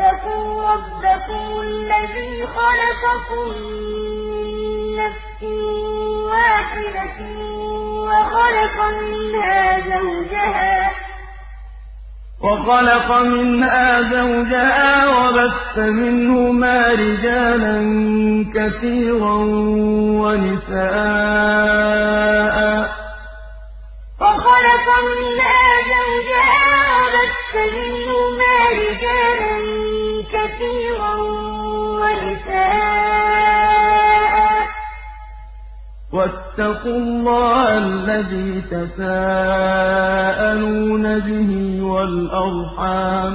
اتقوا ربكم الذي خلقكم من نفس واحدة وخلق منها زوجها وخلق منها زوجها وبث منهما رجالا كثيرا ونساء وخلق منها زوجها وبث منهما رجالا كثيرا ونساء. واتقوا الله الذي تساءلون به والأرحام.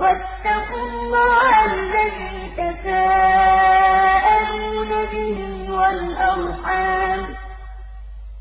واتقوا الله الذي تساءلون به والأرحام.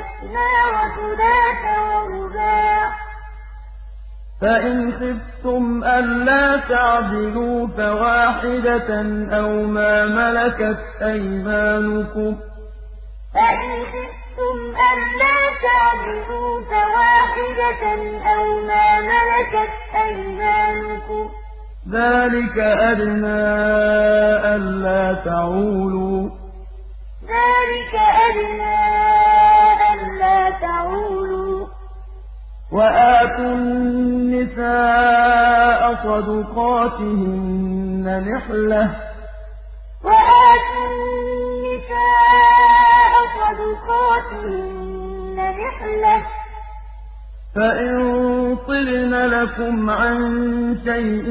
مثنى وثلاث ورباع فإن خفتم ألا تعدلوا فواحدة أو ما ملكت أيمانكم فإن خفتم ألا تعدلوا فواحدة أو ما ملكت أيمانكم ذلك أدنى ألا تعولوا ألا تعولوا. وآتوا النساء صدقاتهن نحلة. فإن طبن لكم عن شيء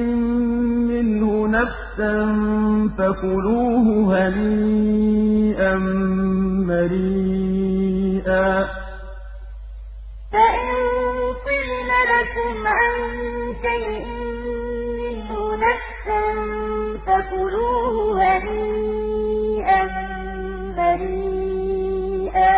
منه نفسا فكلوه هنيئا مريئا فإن طبن لكم عن شيء منه نفسا فكلوه هنيئا مريئا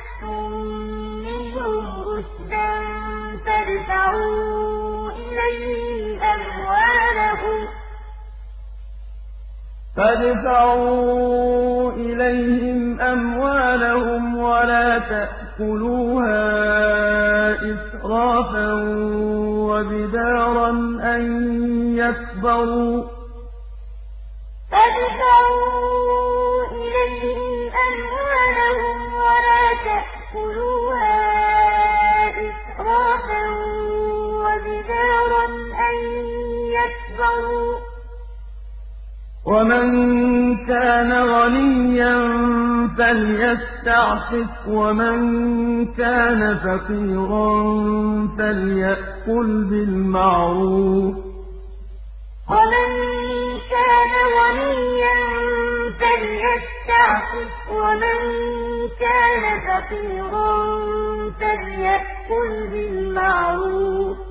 فادفعوا إليهم أموالهم ولا تأكلوها إسرافا وبدارا أن يكبروا فادفعوا إليهم أموالهم ولا تأكلوها إسرافا وبدارا أن يكبروا ومن كان غنيا فليستعفف ومن كان فقيرا فليأكل بالمعروف. ومن كان غنيا فليستعفف ومن كان فقيرا فليأكل بالمعروف.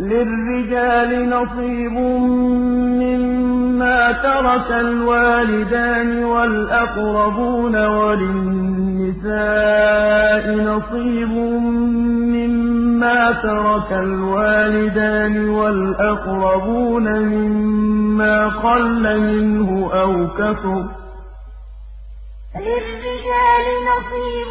للرجال نصيب مما ترك الوالدان والأقربون وللنساء نصيب مما ترك الوالدان والأقربون مما قل منه أو كثر للرجال نصيب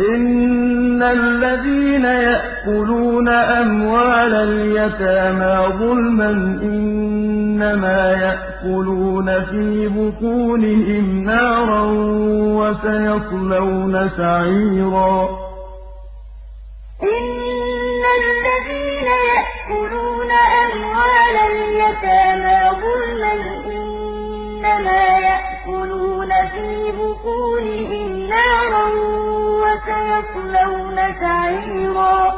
إِنَّ الَّذِينَ يَأْكُلُونَ أَمْوَالَ الْيَتَامَىٰ ظُلْمًا إِنَّمَا يَأْكُلُونَ فِي بُطُونِهِمْ نَارًا وَسَيَصْلَوْنَ سَعِيرًا إِنَّ الَّذِينَ يَأْكُلُونَ أَمْوَالَ الْيَتَامَىٰ ظُلْمًا إِنَّمَا يَأْكُلُونَ فِي بُطُونِهِمْ نَارًا وَسَيَصْلَوْنَ سَعِيرًا.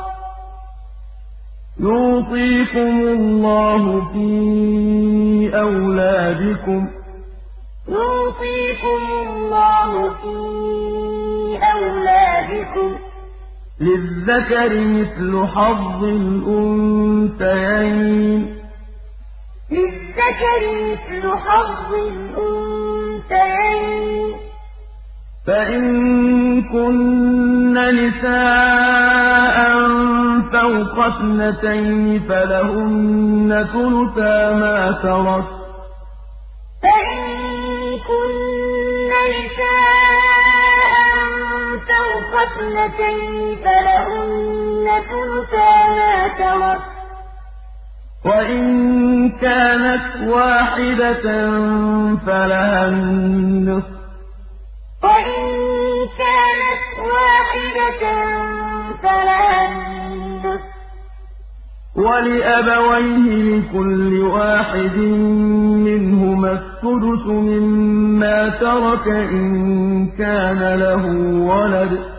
يُوصِيكُمُ اللَّهُ فِي أَوْلَادِكُمْ ۖ. لِلذَّكَرِ مِثْلُ حَظِّ الْأُنثَيَيْنِ. لِلذَّكَرِ مِثْلُ حَظِّ الْأُنثَيَيْنِ ۚ. فَإِن كُنَّ نِسَاءً فَوْقَ اثْنَتَيْنِ فَلَهُنَّ ثُلُثَا مَا تَرَكَ ۖ. فَإِن كُنَّ نِسَاءً فَوْقَ اثْنَتَيْنِ فَلَهُنَّ ثُلُثَا مَا تَرَكَ ۖ. وَإِن كَانَتْ وَاحِدَةً فَلَهَا النِّصْفُ ۚ وَإِن كَانَتْ وَاحِدَةً فَلَهَا النِّصْفُ ۚ وَلِأَبَوَيْهِ لِكُلِّ وَاحِدٍ مِّنْهُمَا السُّدُسُ مِمَّا تَرَكَ إِن كَانَ لَهُ وَلَدٌ ۚ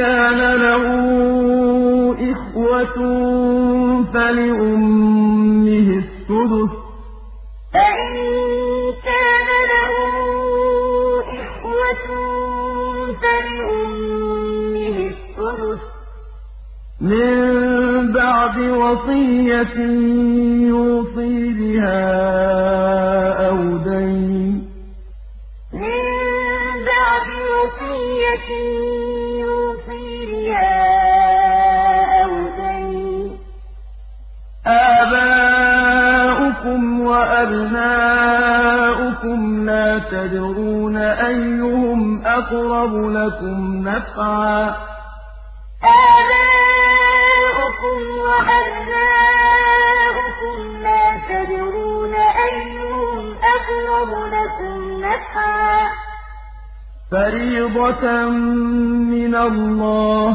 كَانَ لَهُ إِخْوَةٌ فَلِأُمِّهِ السُّدُسُ ۚ. مِن بَعْدِ وَصِيَّةٍ يُوصِي بِهَا أَوْ دَيْنٍ ۗ. وَأَبْنَاؤُكُمْ لَا تَدْرُونَ أَيُّهُمْ أَقْرَبُ لَكُمْ نَفْعًا ۚ. فَرِيضَةً مِّنَ اللَّهِ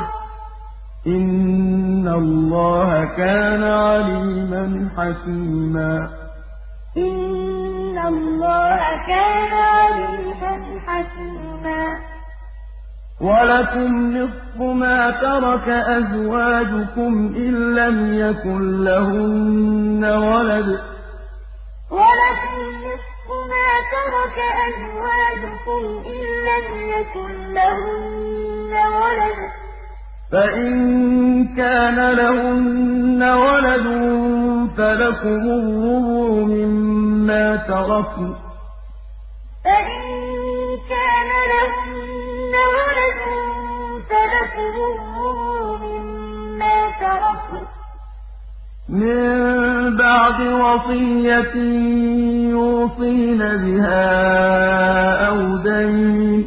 ۗ. إِنَّ اللَّهَ كَانَ عَلِيمًا حَكِيمًا إِنَّ اللَّهَ كَانَ عَلِيمًا حَكِيمًا وَلَكُمْ نِصْفُ مَا تَرَكَ أَزْوَاجُكُمْ إِن لَّمْ يَكُن لَّهُنَّ وَلَدٌ ۚ فَإِن كَانَ لَهُنَّ وَلَدٌ فَلَكُمُ الرُّبُعُ مِمَّا تَرَكْنَ. مِن بَعْدِ وَصِيَّةٍ يُوصِينَ بِهَا أَوْ دَيْنٍ ۗ.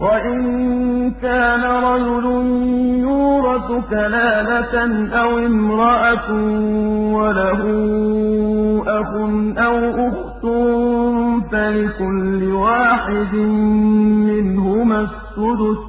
وَإِن كَانَ رَجُلٌ يُورَثُ كَلَالَةً أَوِ امْرَأَةٌ وَلَهُ أَخٌ أَوْ أُخْتٌ فَلِكُلِّ وَاحِدٍ مِّنْهُمَا السُّدُسُ ۚ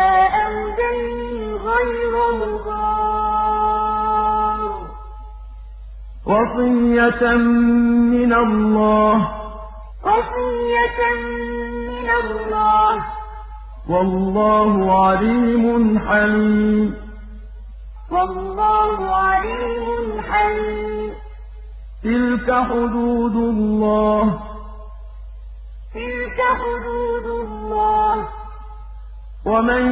وصية من الله. وصية من الله. والله عليم حليم. والله عليم حليم. تلك حدود الله. تلك حدود الله. ومن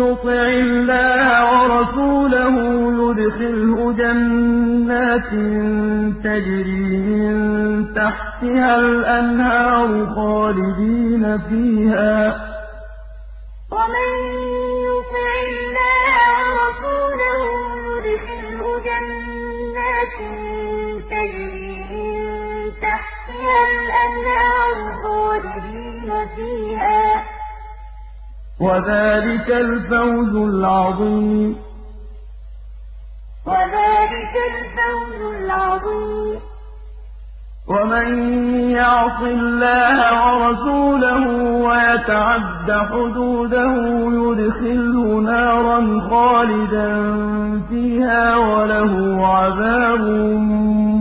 يطع الله ورسوله يدخله جنات تجري من تحتها الأنهار خالدين فيها. ومن يطع الله ورسوله يدخله جنات تجري من تحتها الأنهار خالدين فيها. وذلك الفوز العظيم. وذلك الفوز العظيم. ومن يعص الله ورسوله ويتعد حدوده يدخله نارا خالدا فيها وله عذاب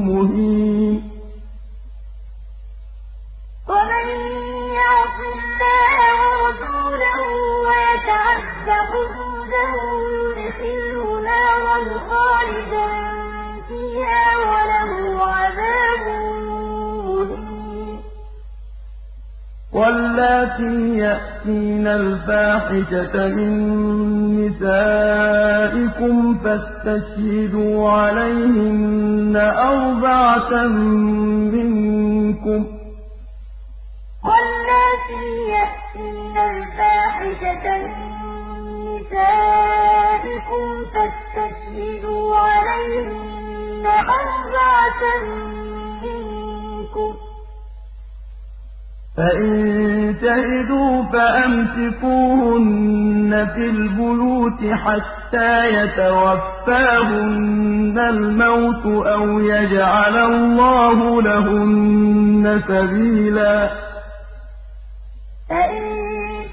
مهين. ومن يعص الله ورسوله ويتعد حدوده يدخله نارا خالدا فيها وله عذاب مهين. واللاتي يأتين الفاحشة من نسائكم فاستشهدوا عليهن أربعة منكم ۖ. واللاتي يأتين الفاحشة من نسائكم فاستشهدوا عليهن أربعة منكم. فإن شهدوا فأمسكوهن في البيوت حتى يتوفاهن الموت أو يجعل الله لهن سبيلا. فإن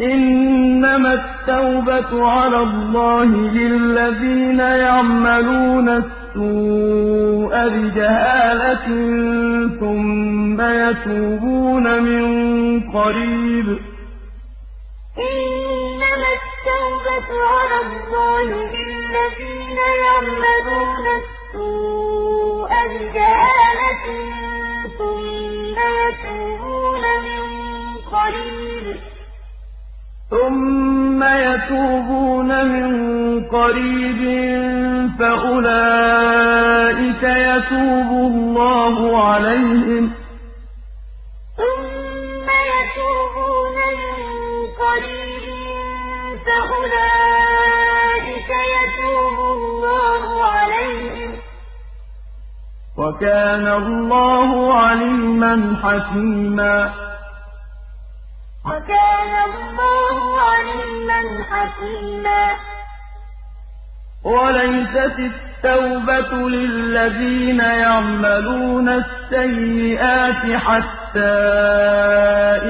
إنما التوبة على الله للذين يعملون السوء بجهالة ثم يتوبون من قريب. إنما التوبة على الله للذين يعملون السوء بجهالة ثم يتوبون من قريب. ثم يتوبون من قريب فأولئك يتوب الله عليهم. ثم يتوبون من قريب فأولئك يتوب الله عليهم. وكان الله عليما حكيما. وكان الله عليما حكيما. وليست التوبة للذين يعملون السيئات حتى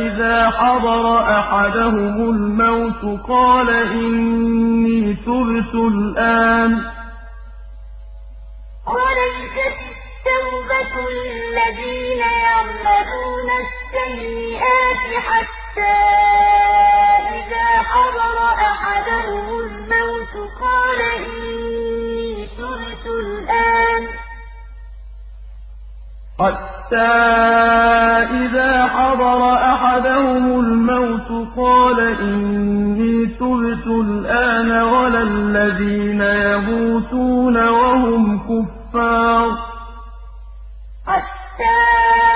إذا حضر أحدهم الموت قال إني تبت الآن. وليست التوبة للذين يعملون السيئات حتى إذا حضر أحدهم الموت قال إني تبت الآن. حتى إذا حضر أحدهم الموت قال إني تبت الآن ولا الذين يموتون وهم كفار. حتى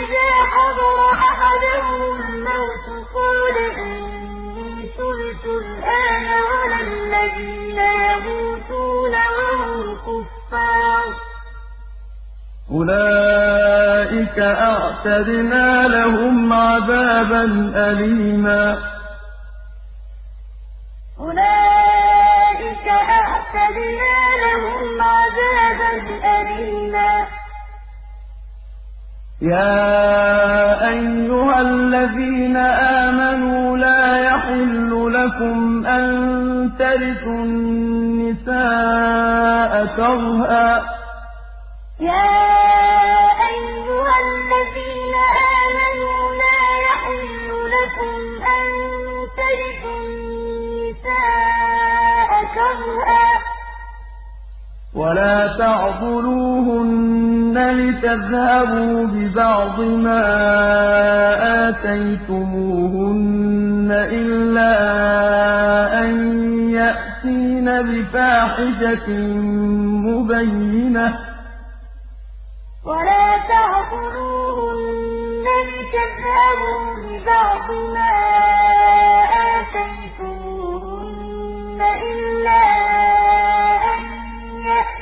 إذا حضر أحدهم الموت قال إني تبت الآن ولا الذين يموتون وهم كفار أُولَٰئِكَ أَعْتَدْنَا لَهُمْ عَذَابًا أَلِيمًا. يَا أَيُّهَا الَّذِينَ آمَنُوا لَا يَحِلُّ لَكُمْ أَن تَرِثُوا النِّسَاءَ كَرْهًا. يَا أَيُّهَا الَّذِينَ آمَنُوا لَا يَحِلُّ لَكُمْ أَن تَرِثُوا النِّسَاءَ كَرْهًا ۖ. وَلَا تَعْضُلُوهُنَّ لِتَذْهَبُوا بِبَعْضِ مَا آتَيْتُمُوهُنَّ إِلَّا أَن يَأْتِينَ بِفَاحِشَةٍ مُّبَيِّنَةٍ وَلَا تَعْضُلُوهُنَّ لِتَذْهَبُوا بِبَعْضِ مَا آتَيْتُمُوهُنَّ إِلَّا أَن يَأْتِينَ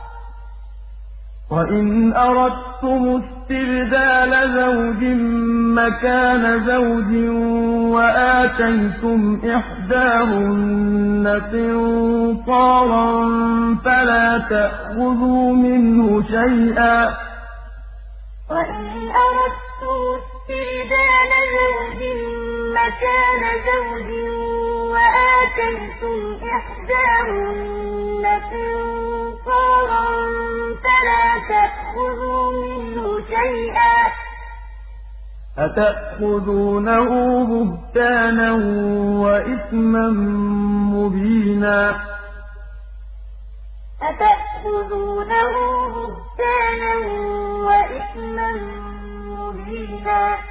وَإِنْ أَرَدتُّمُ اسْتِبْدَالَ زَوْجٍ مَّكَانَ زَوْجٍ وَآتَيْتُمْ إِحْدَاهُنَّ قِنطَارًا فَلَا تَأْخُذُوا مِنْهُ شَيْئًا ۚ وَإِنْ أَرَدتُّمُ اسْتِبْدَالَ زَوْجٍ مَّكَانَ زَوْجٍ وَآتَيْتُمْ إِحْدَاهُنَّ قِنطَارًا فَلَا تَأْخُذُوا مِنْهُ شَيْئًا ۚ. أَتَأْخُذُونَهُ بُهْتَانًا وَإِثْمًا مُّبِينًا. أَتَأْخُذُونَهُ بُهْتَانًا وَإِثْمًا مُّبِينًا.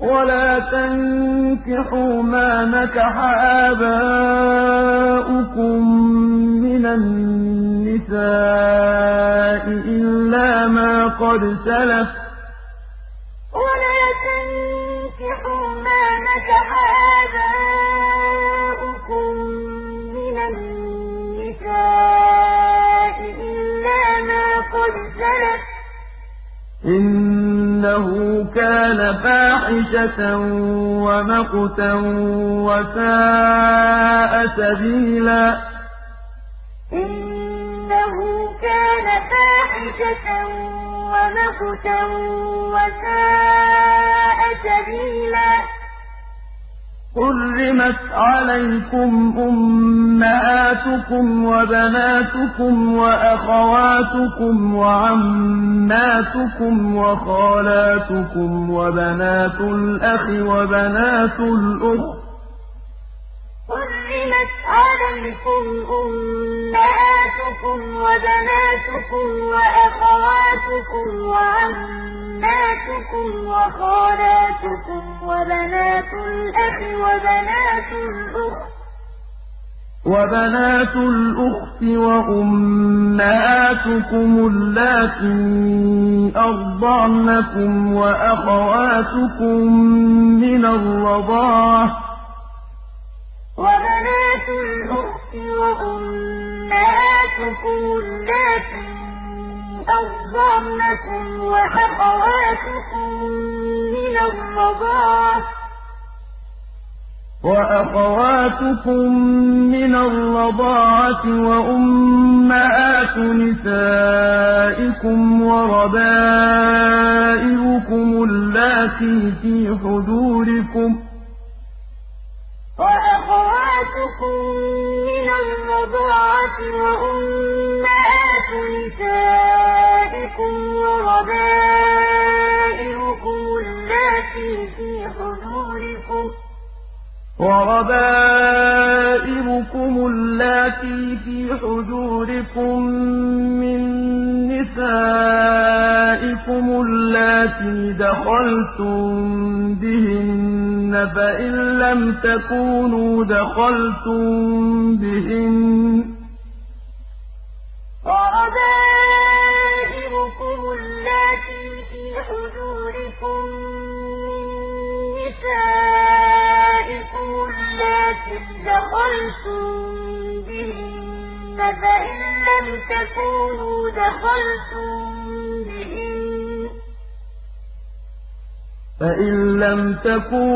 وَلَا تَنكِحُوا مَا نَكَحَ آبَاؤُكُم مِّنَ النِّسَاءِ إِلَّا مَا قَدْ سَلَفَ ۚ. وَلَا تَنكِحُوا مَا نَكَحَ آبَاؤُكُم مِّنَ النِّسَاءِ إِلَّا مَا قَدْ سَلَفَ ۚ. إِنَّهُ كَانَ فَاحِشَةً وَمَقْتًا وَسَاءَ سَبِيلًا. إِنَّهُ كَانَ فَاحِشَةً وَمَقْتًا وَسَاءَ سَبِيلًا. حُرِّمَتْ عَلَيْكُمْ أُمَّهَاتُكُمْ وَبَنَاتُكُمْ وَأَخَوَاتُكُمْ وَعَمَّاتُكُمْ وَخَالَاتُكُمْ وَبَنَاتُ الْأَخِ وَبَنَاتُ الْأُخْتِ حُرِّمَتْ عَلَيْكُمْ أُمَّهَاتُكُمْ وَبَنَاتُكُمْ وَأَخَوَاتُكُمْ وَعَمَّاتُكُمْ وَخَالَاتُكُمْ وَبَنَاتُ الْأَخِ وَبَنَاتُ الْأُخْتِ وبنات الأخت وأمهاتكم اللاتي أرضعنكم وأخواتكم من الرضاعة. وبنات الأخت وأمهاتكم اللاتي أرضعنكم وأخواتكم من الرضاعة. وأخواتكم من الرضاعة وأمهات نسائكم وربائبكم اللاتي في حجوركم. وَأَخَوَاتُكُم مِّنَ الرَّضَاعَةِ وَأُمَّهَاتُ تَكُونُوا دَخَلْتُم بِهِنَّ. وَرَبَائِبُكُمُ اللَّاتِي فِي حُجُورِكُم مِّن نِّسَائِكُمُ اللَّاتِي دَخَلْتُم بِهِنَّ فَإِن لَّمْ تَكُونُوا دَخَلْتُم بِهِنَّ. فَإِن لَّمْ تَكُونُوا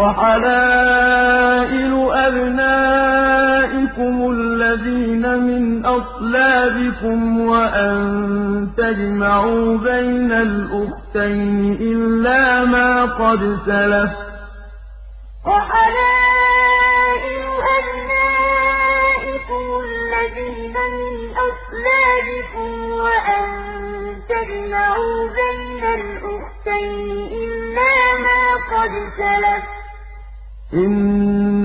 وَحَلَائِلُ أَبْنَائِكُمُ الَّذِينَ مِنْ أَصْلَابِكُمْ وَأَن تَجْمَعُوا بَيْنَ الْأُخْتَيْنِ إِلَّا مَا قَدْ سَلَفَ ۗ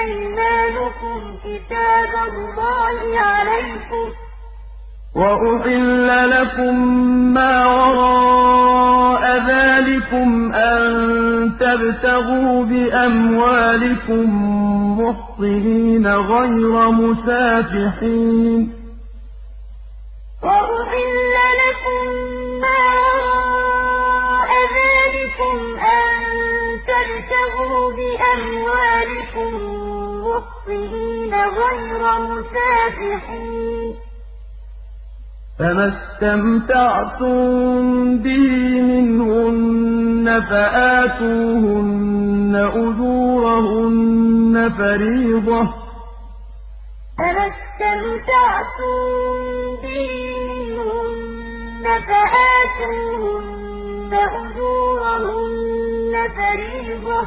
أَيْمَانُكُمْ كِتَابَ اللَّهِ عَلَيْكُمْ ۚ وَأُحِلَّ لَكُم مَّا وَرَاءَ ذَٰلِكُمْ أَن تَبْتَغُوا بِأَمْوَالِكُم مُّحْصِنِينَ غَيْرَ مُسَافِحِينَ ۚ. وَأُحِلَّ لَكُم مَّا وَرَاءَ ذَٰلِكُمْ أَن تَبْتَغُوا بِأَمْوَالِكُم مُّحْصِنِينَ غَيْرَ مُسَافِحِينَ ۚ. فَمَا اسْتَمْتَعْتُم بِهِ مِنْهُنَّ فَآتُوهُنَّ أُجُورَهُنَّ فَرِيضَةً ۚ. فَمَا اسْتَمْتَعْتُم بِهِ مِنْهُنَّ فَآتُوهُنَّ أُجُورَهُنَّ فَرِيضَةً ۚ.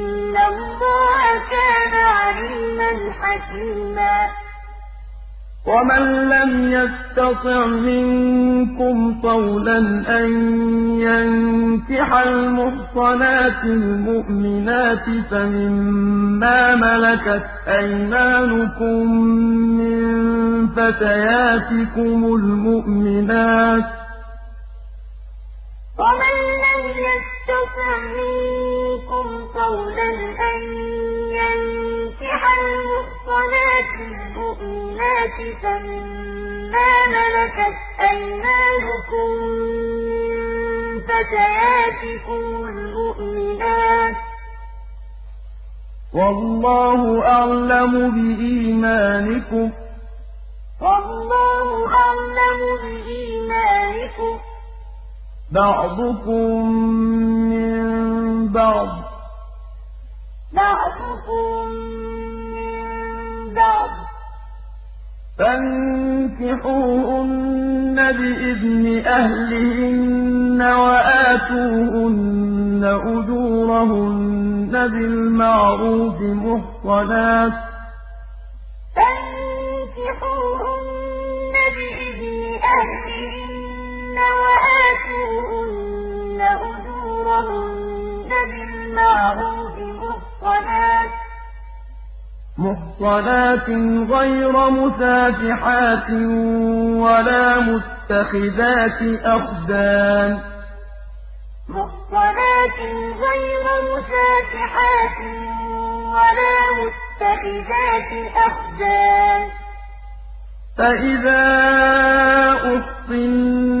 حَكِيمًا وَمَن لَّمْ يَسْتَطِعْ مِنكُمْ طَوْلًا أَن يَنكِحَ الْمُحْصَنَاتِ الْمُؤْمِنَاتِ فَمِمَّا مَلَكَتْ أَيْمَانُكُم مِّن فَتَيَاتِكُمُ الْمُؤْمِنَاتِ ۚ وَمَن لَّمْ يَسْتَطِعْ مِنكُمْ طَوْلًا أَن يَنكِحَ الْمُحْصَنَاتِ الْمُؤْمِنَاتِ فَمِمَّا مَلَكَتْ أَيْمَانُكُم مِّن فَتَيَاتِكُمُ الْمُؤْمِنَاتِ ۚ وَاللَّهُ أَعْلَمُ بِإِيمَانِكُم ۚ. بَعْضُكُم مِّن بَعْضٍ ۚ. فَانكِحُوهُنَّ بِإِذْنِ أَهْلِهِنَّ وَآتُوهُنَّ أُجُورَهُنَّ بِالْمَعْرُوفِ مُحْصَنَاتٍ. غَيْرَ مُسَافِحَاتٍ وَلَا مُتَّخِذَاتِ أَخْدَانٍ ۚ فَإِذَا أُحْصِنَّ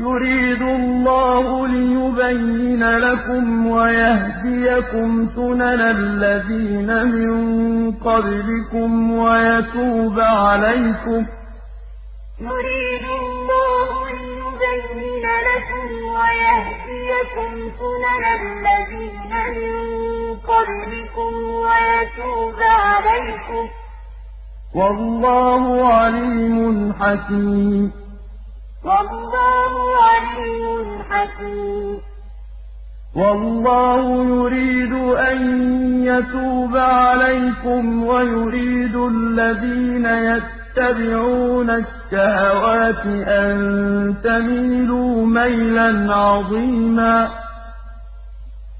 يُرِيدُ اللَّهُ لِيُبَيِّنَ لَكُمْ وَيَهْدِيَكُمْ سُنَنَ الَّذِينَ مِن قَبْلِكُمْ وَيَتُوبَ عَلَيْكُمْ ۗ. يُرِيدُ اللَّهُ لِيُبَيِّنَ لَكُمْ وَيَهْدِيَكُمْ سُنَنَ الَّذِينَ مِن قَبْلِكُمْ وَيَتُوبَ عَلَيْكُمْ ۗ. وَاللَّهُ عَلِيمٌ حَكِيمٌ. وَاللَّهُ يُرِيدُ أَن يَتُوبَ عَلَيْكُمْ وَيُرِيدُ الَّذِينَ يَتَّبِعُونَ الشَّهَوَاتِ أَن تَمِيلُوا مَيْلًا عَظِيمًا.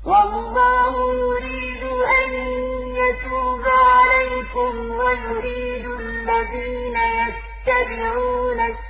وَاللَّهُ يُرِيدُ أَن يَتُوبَ عَلَيْكُمْ وَيُرِيدُ الَّذِينَ يَتَّبِعُونَ الشَّهَوَاتِ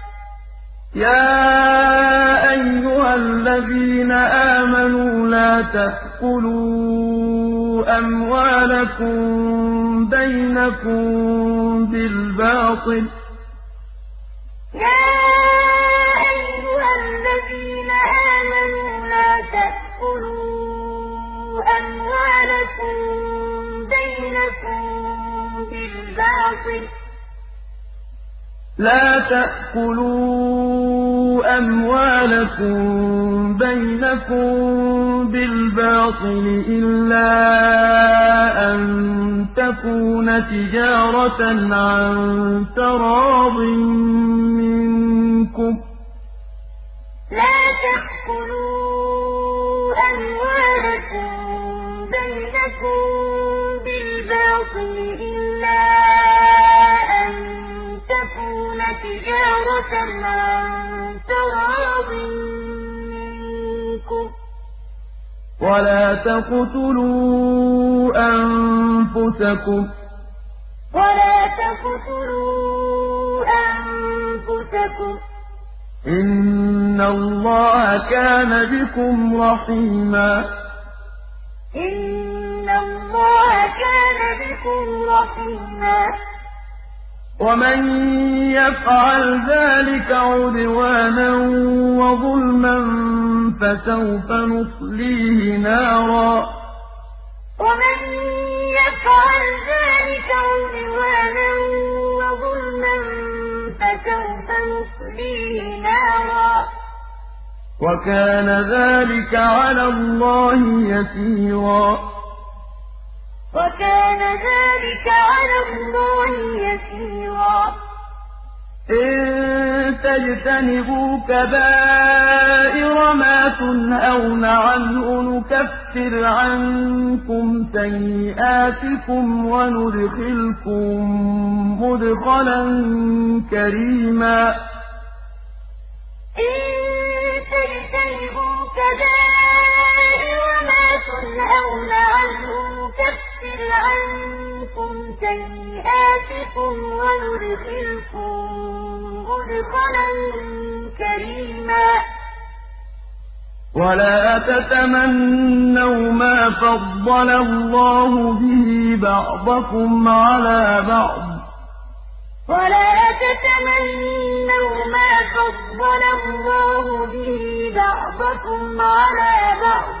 يَا أَيُّهَا الَّذِينَ آمَنُوا لَا تَأْكُلُوا أَمْوَالَكُم بَيْنَكُم بِالْبَاطِلِ ۖ أَمْوَالَكُم بَيْنَكُم بِالْبَاطِلِ إِلَّا أَن تَكُونَ تِجَارَةً عَن تَرَاضٍ مِّنكُمْ ۚ. تِجَارَةً عَن تَرَاضٍ مِّنكُمْ ۚ. وَلَا تَقْتُلُوا أَنفُسَكُمْ ۚ. إِنَّ اللَّهَ كَانَ بِكُمْ رَحِيمًا. إِنَّ اللَّهَ كَانَ بِكُمْ رَحِيمًا. وَمَن يَفْعَلْ ذَٰلِكَ عُدْوَانًا وَظُلْمًا فَسَوْفَ نُصْلِيهِ نَارًا وَمَن يَفْعَلْ ذَٰلِكَ عُدْوَانًا وَظُلْمًا فَسَوْفَ نُصْلِيهِ نَارًا ۚ وَكَانَ ذَٰلِكَ عَلَى اللَّهِ يَسِيرًا وَكَانَ ذَٰلِكَ عَلَى اللَّهِ يَسِيرًا. إِن تَجْتَنِبُوا كَبَائِرَ مَا تُنْهَوْنَ عَنْهُ نُكَفِّرْ عَنكُمْ سَيِّئَاتِكُمْ وَنُدْخِلْكُم مُّدْخَلًا كَرِيمًا. إِن تَجْتَنِبُوا كَبَائِرَ مَا تُنْهَوْنَ عَنْهُ نُكَفِّرْ عَنكُمْ سَيِّئَاتِكُمْ وَنُدْخِلْكُم مُّدْخَلًا كَرِيمًا. وَلَا تَتَمَنَّوْا مَا فَضَّلَ اللَّهُ بِهِ بَعْضَكُمْ عَلَىٰ بَعْضٍ ۚ. وَلَا تَتَمَنَّوْا مَا فَضَّلَ اللَّهُ بِهِ بَعْضَكُمْ عَلَىٰ بَعْضٍ ۚ.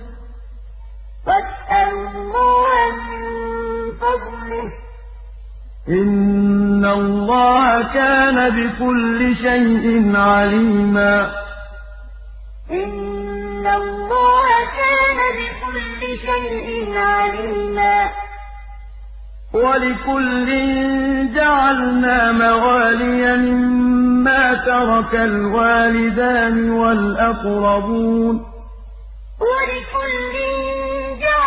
إِنَّ اللَّهَ كَانَ بِكُلِّ شَيْءٍ عَلِيمًا. إِنَّ اللَّهَ كَانَ بِكُلِّ شَيْءٍ عَلِيمًا. وَلِكُلٍّ جَعَلْنَا مَوَالِيَ مِمَّا تَرَكَ الْوَالِدَانِ وَالْأَقْرَبُونَ ۚ. وَلِكُلٍّ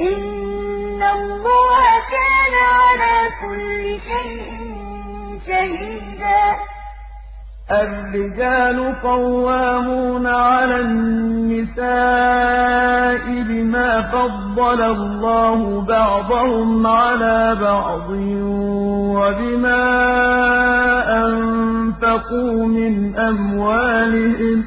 إِنَّ اللَّهَ كَانَ عَلَىٰ كُلِّ شَيْءٍ شَهِيدًا. الرِّجَالُ قَوَّامُونَ عَلَى النِّسَاءِ بِمَا فَضَّلَ اللَّهُ بَعْضَهُمْ عَلَىٰ بَعْضٍ وَبِمَا أَنفَقُوا مِنْ أَمْوَالِهِمْ ۚ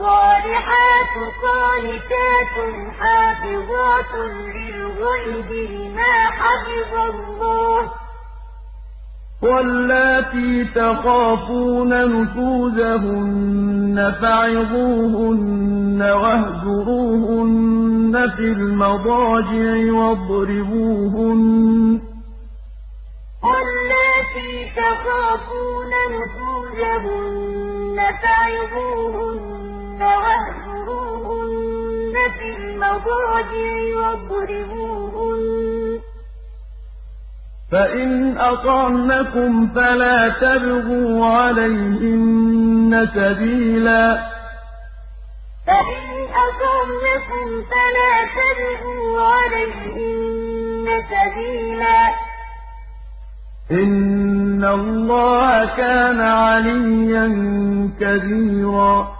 فَالصَّالِحَاتُ قَانِتَاتٌ حَافِظَاتٌ لِّلْغَيْبِ بِمَا حَفِظَ اللَّهُ ۚ. وَاللَّاتِي تَخَافُونَ نُشُوزَهُنَّ فَعِظُوهُنَّ وَاهْجُرُوهُنَّ فِي الْمَضَاجِعِ وَاضْرِبُوهُنَّ ۖ. وَاللَّاتِي تَخَافُونَ نُشُوزَهُنَّ فَعِظُوهُنَّ وَاهْجُرُوهُنَّ فِي الْمَضَاجِعِ وَاضْرِبُوهُنَّ ۖ. فَإِنْ أَطَعْنَكُمْ فَلَا تَبْغُوا عَلَيْهِنَّ سَبِيلًا ۗ. إِنَّ اللَّهَ كَانَ عَلِيًّا كَبِيرًا.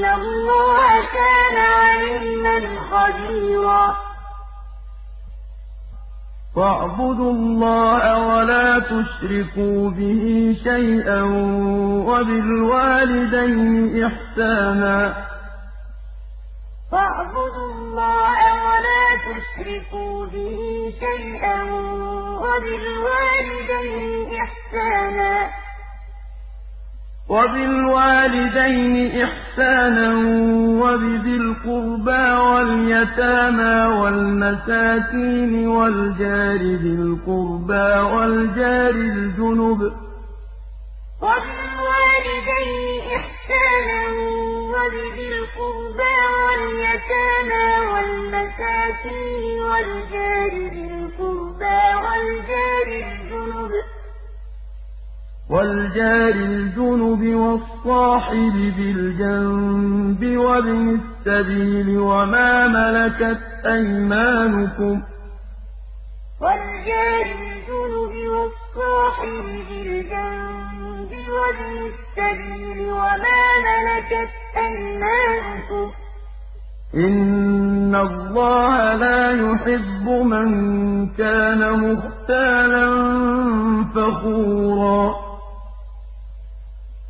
إِنَّ اللَّهَ كَانَ عَلِيمًا خَبِيرًا. وَاعْبُدُوا اللَّهَ وَلَا تُشْرِكُوا بِهِ شَيْئًا وَبِالْوَالِدَيْنِ إِحْسَانًا. وَاعْبُدُوا اللَّهَ وَلَا تُشْرِكُوا بِهِ شَيْئًا وَبِالْوَالِدَيْنِ إِحْسَانًا. وَبِالْوَالِدَيْنِ إِحْسَانًا وَبِذِي الْقُرْبَىٰ وَالْيَتَامَىٰ وَالْمَسَاكِينِ وَالْجَارِ ذِي الْقُرْبَىٰ وَالْجَارِ الْجُنُبِ ۚ وَبِالْوَالِدَيْنِ إِحْسَانًا وَبِذِي الْقُرْبَىٰ وَالْيَتَامَىٰ وَالْمَسَاكِينِ وَالْجَارِ ذِي الْقُرْبَىٰ وَالْجَارِ الْجُنُبِ وَالْجَارِ الْجُنُبِ وَالصَّاحِبِ بِالْجَنبِ وَابْنِ السَّبِيلِ وَمَا مَلَكَتْ أَيْمَانُكُمْ ۗ وَالْجَارِ الْجُنُبِ وَالصَّاحِبِ بِالْجَنبِ وَابْنِ السَّبِيلِ وَمَا مَلَكَتْ أَيْمَانُكُمْ ۗ إِنَّ اللَّهَ لَا يُحِبُّ مَن كَانَ مُخْتَالًا فَخُورًا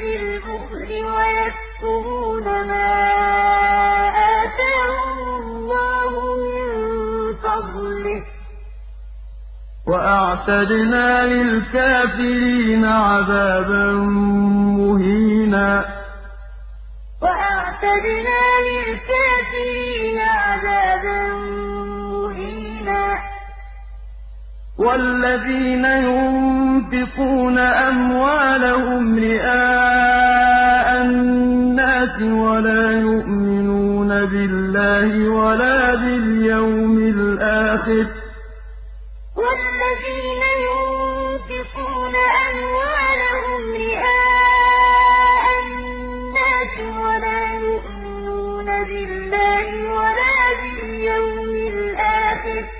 بِالْبُخْلِ وَيَكْتُمُونَ مَا آتَاهُمُ اللَّهُ مِن فَضْلِهِ ۗ وَأَعْتَدْنَا لِلْكَافِرِينَ عَذَابًا مُّهِينًا وَأَعْتَدْنَا لِلْكَافِرِينَ عَذَابًا مُّهِينًا وَالَّذِينَ يُنفِقُونَ أَمْوَالَهُمْ رِئَاءَ النَّاسِ وَلَا يُؤْمِنُونَ بِاللَّهِ وَلَا بِالْيَوْمِ الْآخِرِ ۗ. وَالَّذِينَ يُنفِقُونَ أَمْوَالَهُمْ رِئَاءَ النَّاسِ وَلَا يُؤْمِنُونَ بِاللَّهِ وَلَا بِالْيَوْمِ الْآخِرِ ۗ.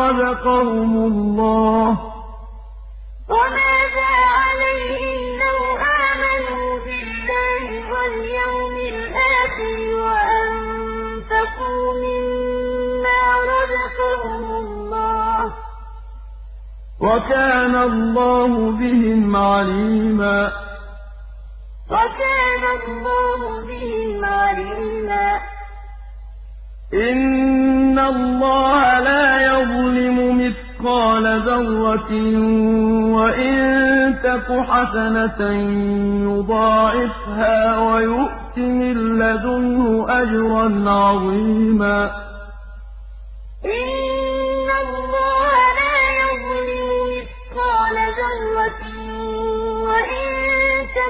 رَزَقَهُمُ اللَّهُ ۚ وَمَاذَا عَلَيْهِمْ لَوْ آمَنُوا بِاللَّهِ وَالْيَوْمِ الْآخِرِ وَأَنفَقُوا مِمَّا رَزَقَهُمُ اللَّهُ ۚ وَكَانَ اللَّهُ بِهِمْ عَلِيمًا إِنَّ اللَّهَ لَا يَظْلِمُ مِثْقَالَ ذَرَّةٍ وَإِن تَكُ حَسَنَةً يُضَاعِفْهَا وَيُؤْتِ مِن لَّدُنْهُ أَجْرًا عَظِيمًا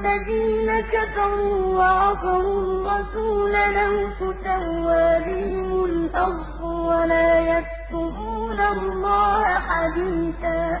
الَّذِينَ كَفَرُوا وَعَصَوُا الرَّسُولَ لَوْ تُسَوَّىٰ بِهِمُ الْأَرْضُ وَلَا يَكْتُمُونَ اللَّهَ حَدِيثًا.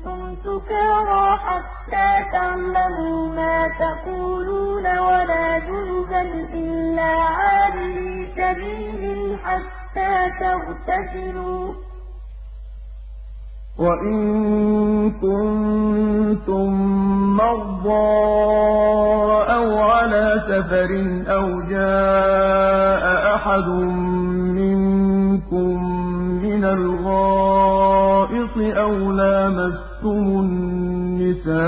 سُكَارَىٰ حَتَّىٰ تَعْلَمُوا مَا تَقُولُونَ وَلَا جُنُبًا إِلَّا عَابِرِي سَبِيلٍ حَتَّىٰ تَغْتَسِلُوا ۚ. وَإِن كُنتُم مَّرْضَىٰ أَوْ عَلَىٰ سَفَرٍ أَوْ جَاءَ أَحَدٌ مِّنكُم مِّنَ الْغَائِطِ أَوْ لَامَسْتُمُ النِّسَاءَ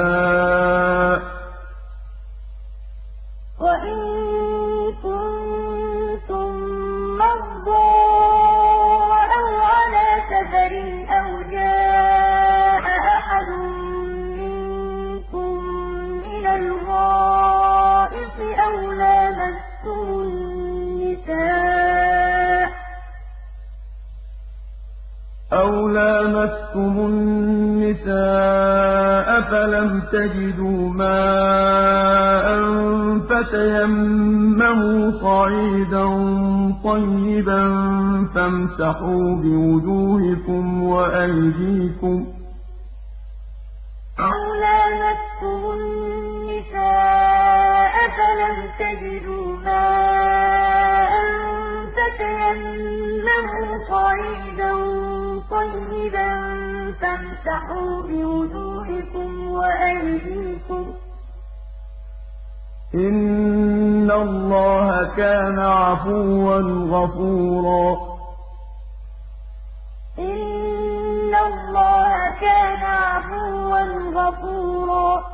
أَوْ لَامَسْتُمُ النِّسَاءَ فَلَمْ تَجِدُوا مَاءً فَتَيَمَّمُوا صَعِيدًا طَيِّبًا فَامْسَحُوا بِوُجُوهِكُمْ وَأَيْدِيكُمْ ۗ أَوْ لَامَسْتُمُ النِّسَاءَ فَلَمْ تَجِدُوا مَاءً فَتَيَمَّمُوا صَعِيدًا طَيِّبًا فَامْسَحُوا بِوُجُوهِكُمْ وَأَيْدِيكُمْ ۗ إِنَّ اللَّهَ كَانَ عَفُوًّا غَفُورًا.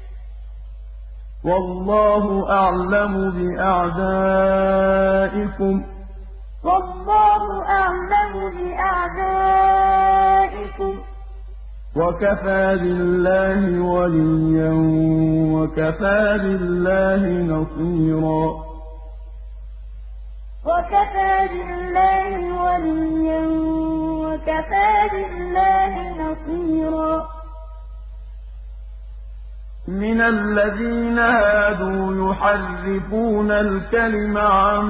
وَاللَّهُ أَعْلَمُ بِأَعْدَائِكُمْ ۚ. وَاللَّهُ أَعْلَمُ بِأَعْدَائِكُمْ ۚ. وَكَفَىٰ بِاللَّهِ وَلِيًّا وَكَفَىٰ بِاللَّهِ نَصِيرًا. وَكَفَىٰ بِاللَّهِ وَلِيًّا وَكَفَىٰ بِاللَّهِ نَصِيرًا. مِنَ الَّذِينَ هَادُوا يُحَرِّفُونَ الْكَلِمَ عَن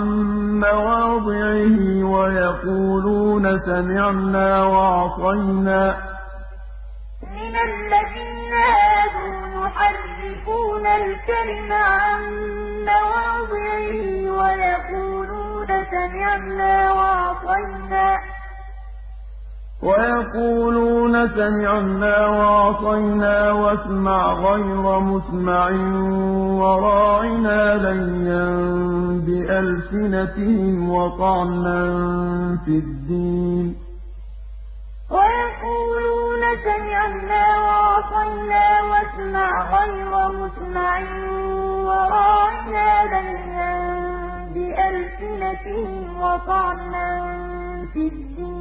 مَّوَاضِعِهِ وَيَقُولُونَ سَمِعْنَا وَعَصَيْنَا ۖ. مِنَ الَّذِينَ هَادُوا يُحَرِّفُونَ الْكَلِمَ عَن مَّوَاضِعِهِ وَيَقُولُونَ سَمِعْنَا وَعَصَيْنَا ۖ. وَيَقُولُونَ سَمِعْنَا وَعَصَيْنَا وَاسْمَعْ غَيْرَ مُسْمَعٍ وَرَاعِنَا لَيًّا بِأَلْسِنَتِهِمْ وَطَعْنًا فِي الدِّينِ ۚ. وَيَقُولُونَ سَمِعْنَا وَعَصَيْنَا وَاسْمَعْ غَيْرَ مُسْمَعٍ وَرَاعِنَا لَيًّا بِأَلْسِنَتِهِمْ وَطَعْنًا فِي الدِّينِ.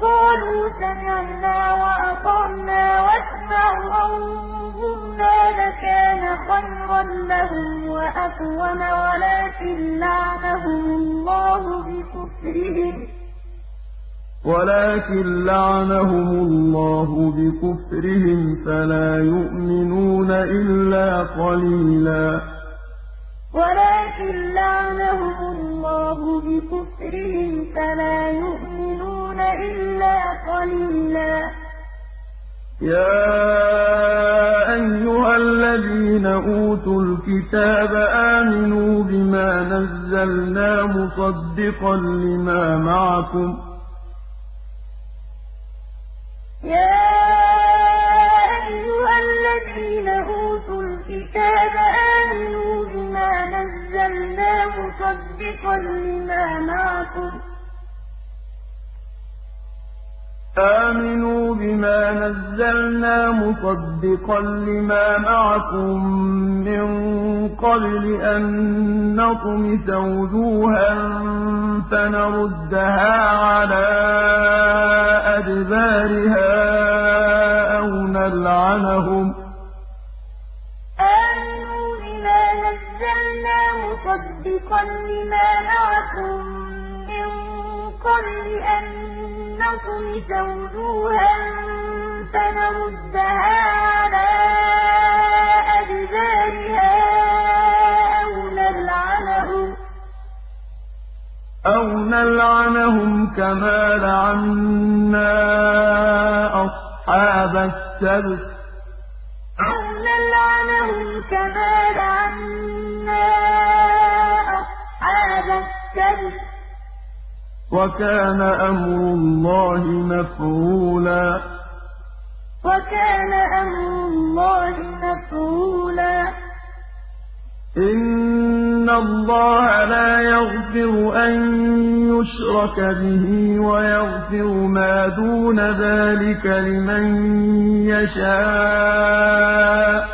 قَالُوا سَمِعْنَا وَأَطَعْنَا وَاسْمَعْ وَانظُرْنَا لَكَانَ خَيْرًا لَّهُمْ وَأَقْوَمَ وَلَٰكِن لَّعَنَهُمُ اللَّهُ بِكُفْرِهِمْ ۖ. وَلَٰكِن لَّعَنَهُمُ اللَّهُ بِكُفْرِهِمْ فَلَا يُؤْمِنُونَ إِلَّا قَلِيلًا. وَلَٰكِن لَّعَنَهُمُ اللَّهُ بِكُفْرِهِمْ فَلَا يُؤْمِنُونَ إِلَّا قَلِيلًا يَا أَيُّهَا الَّذِينَ أُوتُوا الْكِتَابَ آمِنُوا بِمَا نَزَّلْنَا مُصَدِّقًا لِّمَا مَعَكُمْ ۖ الَّذِينَ أُوتُوا الْكِتَابَ آمِنُوا بِمَا نَزَّلْنَا مُصَدِّقًا لِّمَا مَعَكُمْ ۖ آمِنُوا بِمَا نَزَّلْنَا مُصَدِّقًا لِّمَا مَعَكُم مِّن قَبْلِ أَن نَّطْمِسَ وُجُوهًا فَنَرُدَّهَا عَلَىٰ أَدْبَارِهَا أَوْ نَلْعَنَهُمْ ۖ. مُصَدِّقًا لِّمَا مَعَكُم مِّن قَبْلِ أَن نَّطْمِسَ وُجُوهًا فَنَرُدَّهَا عَلَىٰ أَدْبَارِهَا أَوْ نَلْعَنَهُمْ كَمَا لَعَنَّا أَصْحَابَ السَّبْتِ ۚ. أَوْ نَلْعَنَهُمْ كَمَا لَعَنَّا أَصْحَابَ السَّبْتِ ۚ. وَكَانَ أَمْرُ اللَّهِ مَفْعُولًا. وَكَانَ أَمْرُ اللَّهِ مَفْعُولًا. إِنَّ اللَّهَ لَا يَغْفِرُ أَن يُشْرَكَ بِهِ وَيَغْفِرُ مَا دُونَ ذَٰلِكَ لِمَن يَشَاءُ ۚ.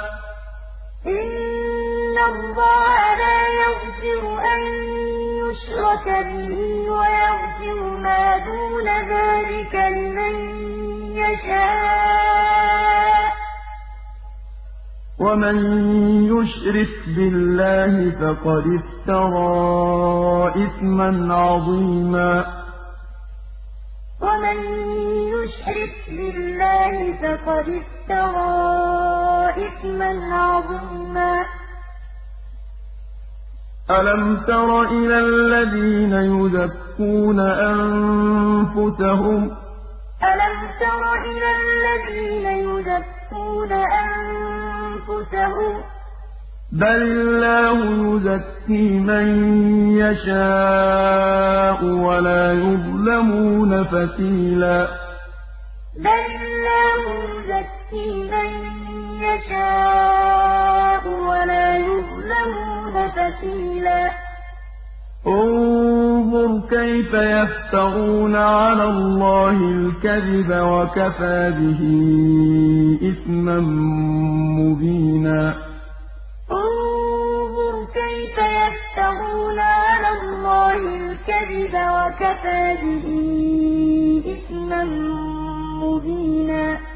إِنَّ اللَّهَ لَا يَغْفِرُ أَن يُشْرَكَ بِهِ وَيَغْفِرُ مَا دُونَ ذَٰلِكَ لِمَن يَشَاءُ ۚ. وَمَن يُشْرِكْ بِاللَّهِ فَقَدِ افْتَرَىٰ إِثْمًا عَظِيمًا. وَمَن يُشْرِكْ بِاللَّهِ فَقَدِ افْتَرَىٰ إِثْمًا عَظِيمًا. أَلَمْ تَرَ إِلَى الَّذِينَ يُزَكُّونَ أَنفُسَهُم ۚ أَلَمْ تَرَ إِلَى الَّذِينَ يُزَكُّونَ أَنفُسَهُم ۚ بَلِ اللَّهُ يُزَكِّي مَن يَشَاءُ وَلَا يُظْلَمُونَ فَتِيلًا بَلِ اللَّهُ يُزَكِّي مَن يَشَاءُ وَلَا يُظْلَمُونَ فَتِيلًا انظُرْ كَيْفَ يَفْتَرُونَ عَلَى اللَّهِ الْكَذِبَ وَكَفَىٰ بِهِ إِثْمًا مُّبِينًا. انظُرْ كَيْفَ يَفْتَرُونَ عَلَى اللَّهِ الْكَذِبَ وَكَفَىٰ بِهِ إِثْمًا مُّبِينًا.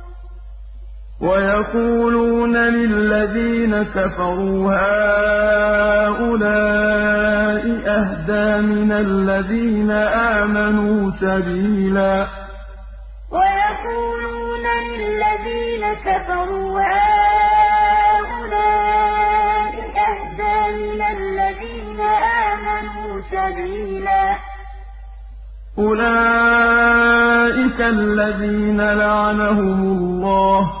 وَيَقُولُونَ لِلَّذِينَ كَفَرُوا هَٰؤُلَاءِ أَهْدَىٰ مِنَ الَّذِينَ آمَنُوا سَبِيلًا. وَيَقُولُونَ لِلَّذِينَ كَفَرُوا هَٰؤُلَاءِ أَهْدَىٰ مِنَ الَّذِينَ آمَنُوا سَبِيلًا. أُولَٰئِكَ الَّذِينَ لَعَنَهُمُ اللَّهُ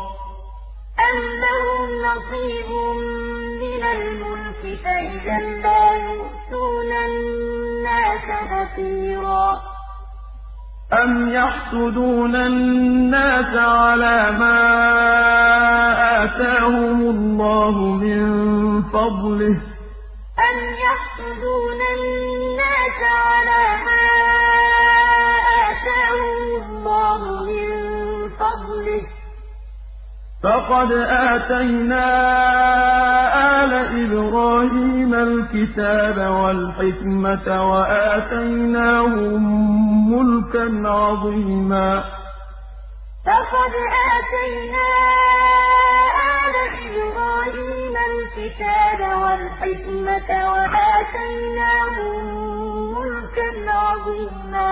أَمْ لَهُمْ نَصِيبٌ مِّنَ الْمُلْكِ فَإِذًا لَّا يُؤْتُونَ النَّاسَ نَقِيرًا أَمْ يَحْسُدُونَ النَّاسَ عَلَىٰ مَا آتَاهُمُ اللَّهُ مِن فَضْلِهِ ۖ أَمْ يَحْسُدُونَ النَّاسَ عَلَىٰ فَقَدْ آتَيْنَا آلَ إِبْرَاهِيمَ الْكِتَابَ وَالْحِكْمَةَ وَآتَيْنَاهُم مُّلْكًا عَظِيمًا فَقَدْ آتَيْنَا آلَ إِبْرَاهِيمَ الْكِتَابَ وَالْحِكْمَةَ وَآتَيْنَاهُم مُّلْكًا عَظِيمًا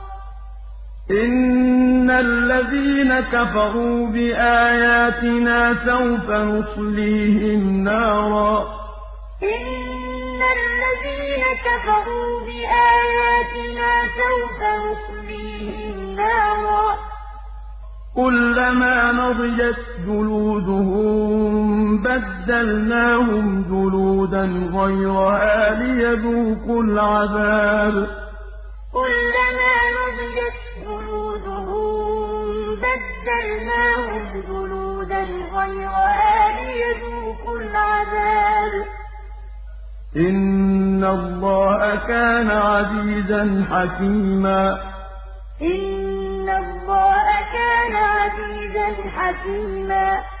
إِنَّ الَّذِينَ كَفَرُوا بِآيَاتِنَا سَوْفَ نُصْلِيهِمْ نَارًا إِنَّ الَّذِينَ كَفَرُوا بِآيَاتِنَا سَوْفَ نُصْلِيهِمْ نَارًا كُلَّمَا نَضِجَتْ جُلُودُهُم بَدَّلْنَاهُمْ جُلُودًا غَيْرَهَا لِيَذُوقُوا الْعَذَابَ كُلَّمَا نَضِجَتْ بَدَّلْنَاهُمْ جُلُودًا غَيْرَهَا لِيَذُوقُوا الْعَذَابَ ۗ. إِنَّ اللَّهَ كَانَ عَزِيزًا حَكِيمًا. إِنَّ اللَّهَ كَانَ عَزِيزًا حَكِيمًا.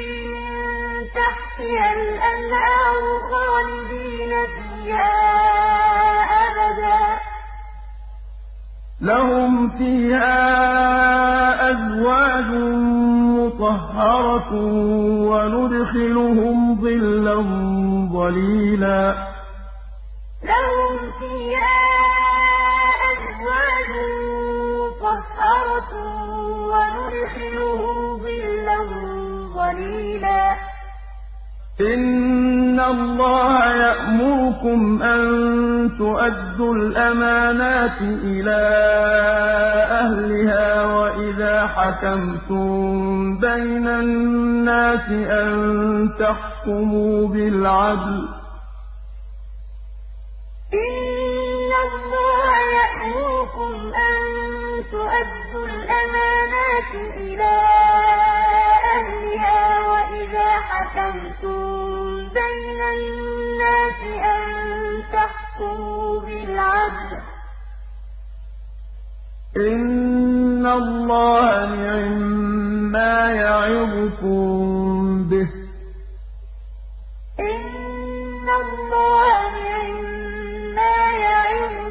تَحْتِهَا الْأَنْهَارُ خَالِدِينَ فِيهَا أَبَدًا ۚ. لَّهُمْ فِيهَا أَزْوَاجٌ مُّطَهَّرَةٌ ۖ وَنُدْخِلُهُمْ ظِلًّا ظَلِيلًا. لَّهُمْ فِيهَا أَزْوَاجٌ مُّطَهَّرَةٌ ۖ وَنُدْخِلُهُمْ ظِلًّا ظَلِيلًا. إِنَّ اللَّهَ يَأْمُرُكُمْ أَن تُؤَدُّوا الْأَمَانَاتِ إِلَىٰ أَهْلِهَا وَإِذَا حَكَمْتُم بَيْنَ النَّاسِ أَن تَحْكُمُوا بِالْعَدْلِ ۚ إِنَّ اللَّهَ يَأْمُرُكُمْ أَن تُؤَدُّوا الْأَمَانَاتِ إِلَىٰ أَهْلِهَا وَإِذَا حَكَمْتُم بَيْنَ النَّاسِ أَن تَحْكُمُوا بِالْعَدْلِ ۚ. إِنَّ اللَّهَ نِعِمَّا يَعِظُكُم بِهِ ۗ. إِنَّ اللَّهَ نِعِمَّا يَعِظُكُم بِهِ ۗ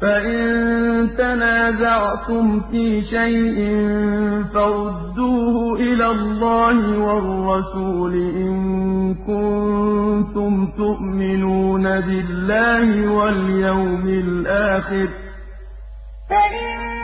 فَإِن تَنَازَعْتُمْ فِي شَيْءٍ فَرُدُّوهُ إِلَى اللَّهِ وَالرَّسُولِ إِن كُنتُمْ تُؤْمِنُونَ بِاللَّهِ وَالْيَوْمِ الْآخِرِ ۚ. فَإِن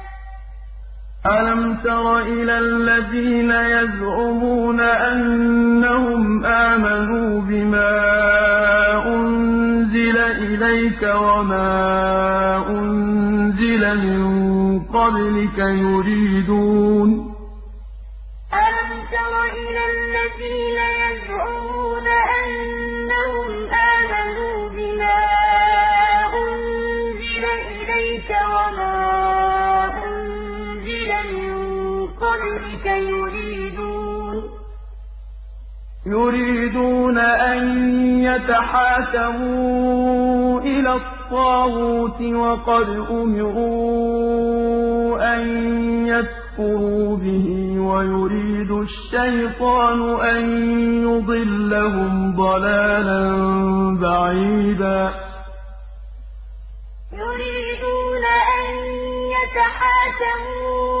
أَلَمْ تَرَ إِلَى الَّذِينَ يَزْعُمُونَ أَنَّهُمْ آمَنُوا بِمَا أُنزِلَ إِلَيْكَ وَمَا أُنزِلَ مِن قَبْلِكَ يُرِيدُونَ أَلَمْ تَرَ إِلَى الَّذِينَ يَزْعُمُونَ أَنَّهُمْ آمَنُوا بِمَا أُنزِلَ إِلَيْكَ وَمَا قَبْلِكَ يُرِيدُونَ أَن يَتَحَاكَمُوا إِلَى الطَّاغُوتِ وَقَدْ أُمِرُوا أَن يَكْفُرُوا بِهِ وَيُرِيدُ الشَّيْطَانُ أَن يُضِلَّهُمْ ضَلَالًا بَعِيدًا. يُرِيدُونَ أَن يَتَحَاكَمُوا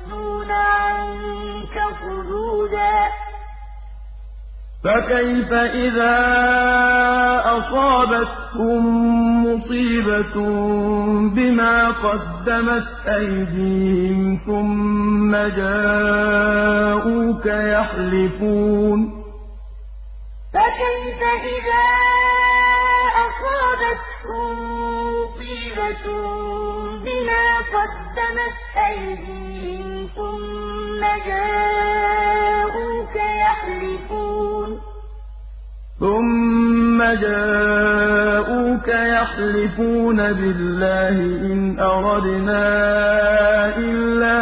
عَنكَ صُدُودًا فَكَيْفَ إِذَا أَصَابَتْهُم مُّصِيبَةٌ بِمَا قَدَّمَتْ أَيْدِيهِمْ ثُمَّ جَاءُوكَ يَحْلِفُونَ؟ فَكَيْفَ إِذَا أَصَابَتْهُم مُّصِيبَةٌ بِمَا قَدَّمَتْ أَيْدِيهِمْ ثُمَّ جَاءُوكَ يَحْلِفُونَ بِاللَّهِ إِنْ أَرَدْنَا إِلَّا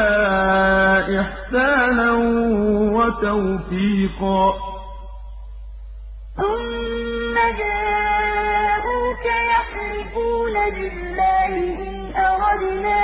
إِحْسَانًا وتوفيقا. ثم جاءوك يحلفون بالله إن أردنا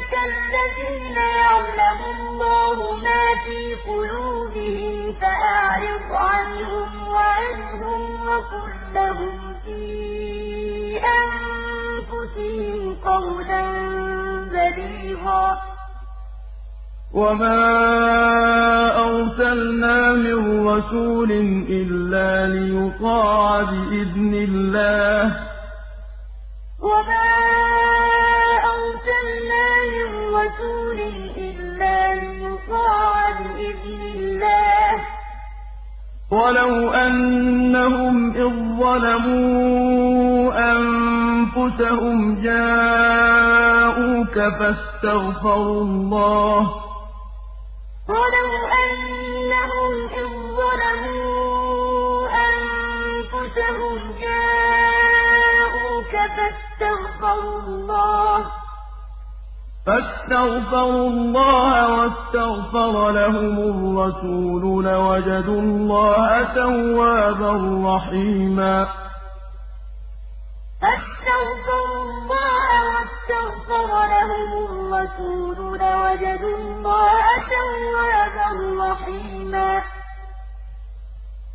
الذين يعلم الله ما في قلوبهم فأعرض عنهم وعظهم وقل لهم فِي أَنفُسِهِمْ قَوْلًا بَلِيغًا. وَمَا أَرْسَلْنَا مِن رَّسُولٍ إِلَّا لِيُطَاعَ بِإِذْنِ اللَّهِ ۚ وَمَا أَرْسَلْنَا مِن رَّسُولٍ إِلَّا لِيُطَاعَ بِإِذْنِ اللَّهِ. وَلَوْ أَنَّهُمْ إِذ ظَّلَمُوا أَنفُسَهُمْ جَاءُوكَ فَاسْتَغْفَرُوا اللَّهَ. فَاسْتَغْفَرُوا اللَّهَ. فاستغفروا الله واستغفر لهم الرسول لوجدوا الله توابا رحيما. فاستغفروا الله واستغفر لهم الرسول لوجدوا الله توابا رحيما.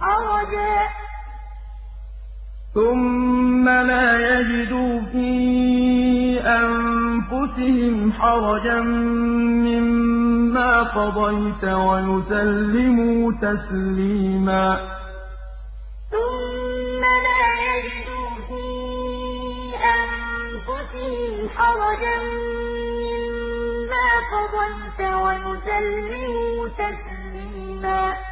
حَرَجًا ثُمَّ لَا يَجِدُوا فِي أَنفُسِهِمْ حَرَجًا مِّمَّا قَضَيْتَ وَيُسَلِّمُوا تَسْلِيمًا. ثُمَّ لَا يَجِدُوا فِي أَنفُسِهِمْ حَرَجًا مِّمَّا قَضَيْتَ وَيُسَلِّمُوا تَسْلِيمًا.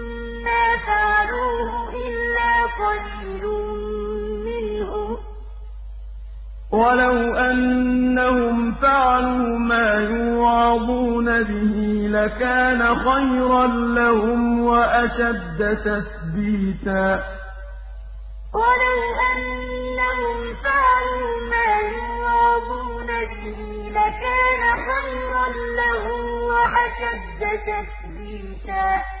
فَعَلُوهُ إِلَّا قَلِيلٌ مِّنْهُمْ ۖ. وَلَوْ أَنَّهُمْ فَعَلُوا مَا يُوعَظُونَ بِهِ لَكَانَ خَيْرًا لَّهُمْ وَأَشَدَّ تَثْبِيتًا. وَلَوْ أَنَّهُمْ فَعَلُوا مَا يُوعَظُونَ بِهِ لَكَانَ خَيْرًا لَّهُمْ وَأَشَدَّ تَثْبِيتًا.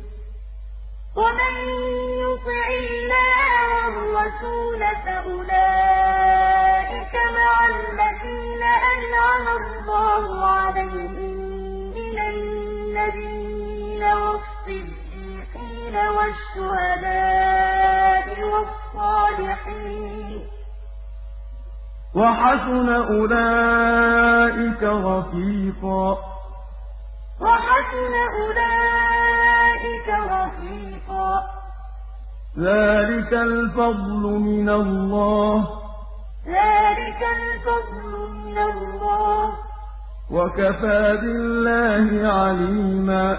وَمَن يُطِعِ اللَّهَ وَالرَّسُولَ فَأُولَٰئِكَ مَعَ الَّذِينَ أَنْعَمَ اللَّهُ عَلَيْهِم مِّنَ النَّبِيِّينَ وَالصِّدِّيقِينَ وَالشُّهَدَاءِ وَالصَّالِحِينَ ۚ. وَحَسُنَ أُولَٰئِكَ رَفِيقًا. وَحَسُنَ أُولَٰئِكَ رَفِيقًا. ذَٰلِكَ الْفَضْلُ مِنَ اللَّهِ ۚ. وَكَفَىٰ بِاللَّهِ عَلِيمًا.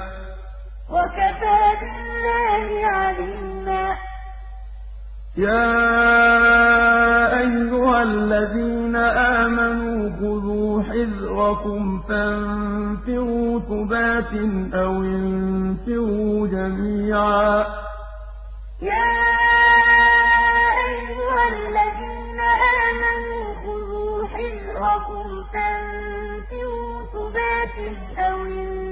وَكَفَىٰ بِاللَّهِ عَلِيمًا. يَا أَيُّهَا الَّذِينَ آمَنُوا خُذُوا حِذْرَكُمْ فَانفِرُوا ثُبَاتٍ أَوِ انفِرُوا جَمِيعًا. يَا أَيُّهَا الَّذِينَ آمَنُوا خُذُوا حِذْرَكُمْ فَانفِرُوا ثُبَاتٍ أَوِ انفِرُوا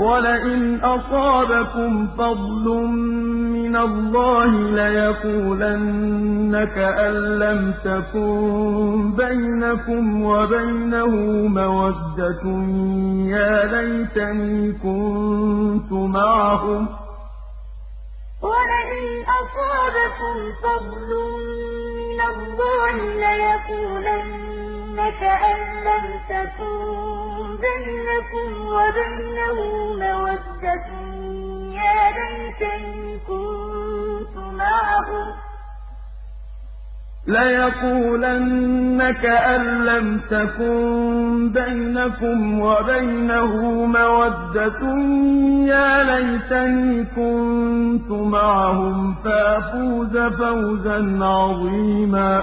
وَلَئِنْ أَصَابَكُمْ فَضْلٌ مِّنَ اللَّهِ لَيَقُولَنَّ كَأَن لَّمْ تَكُن بَيْنَكُمْ وَبَيْنَهُ مَوَدَّةٌ يَا لَيْتَنِي كُنتُ مَعَهُمْ ۚ وَلَئِنْ أَصَابَكُمْ فَضْلٌ مِّنَ اللَّهِ لَيَقُولَنَّ كَأَن لَّمْ تَكُن بَيْنَكُمْ وَبَيْنَهُ مَوَدَّةٌ. يَا لَيْتَنِي كُنتُ مَعَهُمْ ۚ لَيَقُولَنَّ كَأَن لَّمْ تَكُن بَيْنَكُمْ وَبَيْنَهُ مَوَدَّةٌ. يَا لَيْتَنِي كُنتُ مَعَهُمْ. فَأَفُوزَ فَوْزًا عَظِيمًا.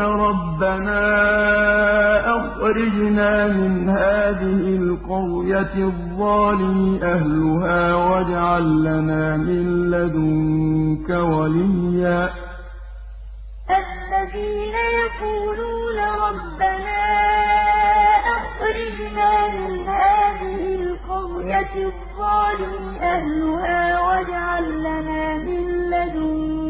رَبَّنَا أَخْرِجْنَا مِنْ هَٰذِهِ الْقَرْيَةِ الظَّالِمِ أَهْلُهَا وَاجْعَل لَّنَا مِن لَّدُنكَ وَلِيًّا. الَّذِينَ يَقُولُونَ رَبَّنَا أَخْرِجْنَا مِنْ هَٰذِهِ الْقَرْيَةِ الظَّالِمِ أَهْلُهَا وَاجْعَل لَّنَا مِن لَّدُنكَ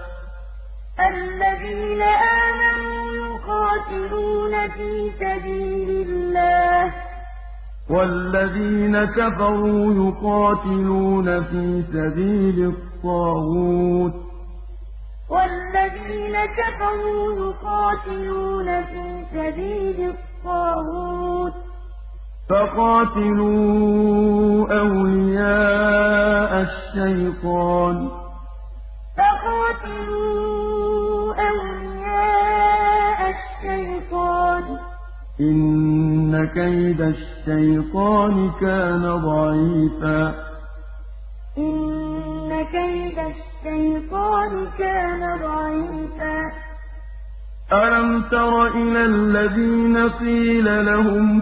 الَّذِينَ آمَنُوا يُقَاتِلُونَ فِي سَبِيلِ اللَّهِ. وَالَّذِينَ كَفَرُوا يُقَاتِلُونَ فِي سَبِيلِ الطَّاغُوتِ. وَالَّذِينَ كَفَرُوا يُقَاتِلُونَ فِي سَبِيلِ الطَّاغُوتِ. فَقَاتِلُوا أَوْلِيَاءَ الشَّيْطَانِ. الشَّيْطَانِ ۖ. إِنَّ كَيْدَ الشَّيْطَانِ كَانَ ضَعِيفًا. إِنَّ كَيْدَ الشَّيْطَانِ كَانَ ضَعِيفًا. أَلَمْ تَرَ إِلَى الَّذِينَ قِيلَ لَهُمْ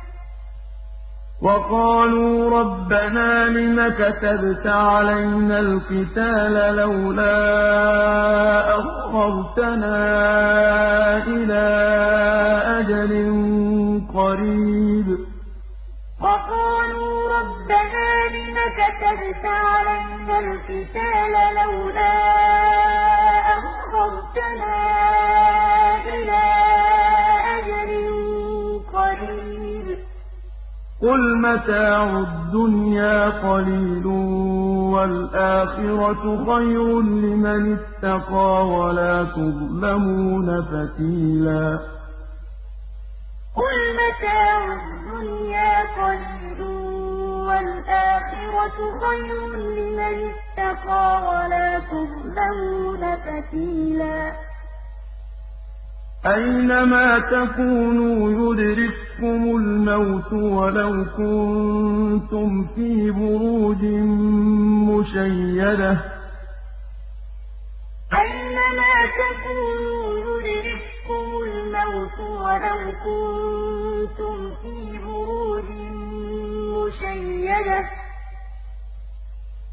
وَقَالُوا رَبَّنَا لِمَ كَتَبْتَ عَلَيْنَا الْقِتَالَ لَوْلَا أَخَّرْتَنَا إِلَىٰ أَجَلٍ قَرِيبٍ. قُلْ مَتَاعُ الدُّنْيَا قَلِيلٌ وَالْآخِرَةُ خَيْرٌ لِّمَنِ اتَّقَىٰ وَلَا تُظْلَمُونَ فَتِيلًا قُلْ مَتَاعُ الدُّنْيَا قَلِيلٌ وَالْآخِرَةُ خَيْرٌ لِّمَنِ اتَّقَىٰ وَلَا تُظْلَمُونَ فَتِيلًا أَيْنَمَا تَكُونُوا يُدْرِككُّمُ الْمَوْتُ وَلَوْ كُنتُمْ فِي بُرُوجٍ مُّشَيَّدَةٍ ۗ. أَيْنَمَا تَكُونُوا يُدْرِككُّمُ الْمَوْتُ وَلَوْ كُنتُمْ فِي بُرُوجٍ مُّشَيَّدَةٍ ۗ.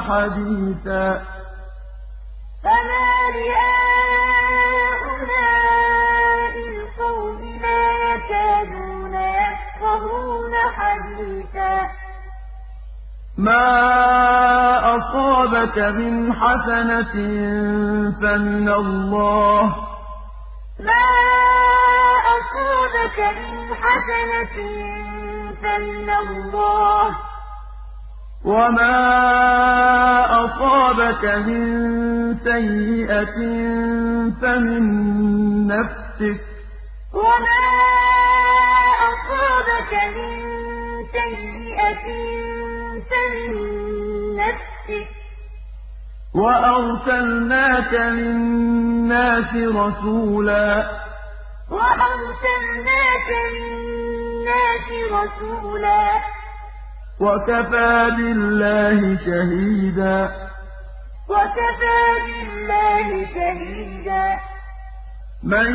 حَدِيثًا. فَمَالِ هَٰؤُلَاءِ الْقَوْمِ لَا يَكَادُونَ يَفْقَهُونَ حَدِيثًا. مَا أَصَابَكَ مِنْ حَسَنَةٍ فَمِنَ اللَّهِ ۖ. مَا أَصَابَكَ مِنْ حَسَنَةٍ فَمِنَ اللَّهِ ۖ. وَمَا أَصَابَكَ مِن سَيِّئَةٍ فَمِن نَّفْسِكَ ۚ وَمَا أَصَابَكَ مِن سَيِّئَةٍ فَمِن نَّفْسِكَ ۚ وَأَرْسَلْنَاكَ لِلنَّاسِ رَسُولًا وَكَفَىٰ بِاللَّهِ شَهِيدًا. وَكَفَىٰ بِاللَّهِ شَهِيدًا. مَّن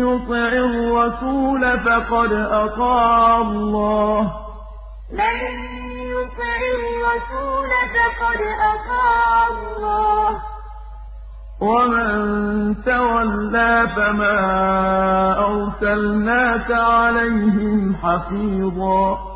يُطِعِ الرَّسُولَ فَقَدْ أَطَاعَ اللَّهَ ۖ. مَن يُطِعِ الرَّسُولَ فَقَدْ أَطَاعَ اللَّهَ ۖ. وَمَن تَوَلَّىٰ فَمَا أَرْسَلْنَاكَ عَلَيْهِمْ حَفِيظًا.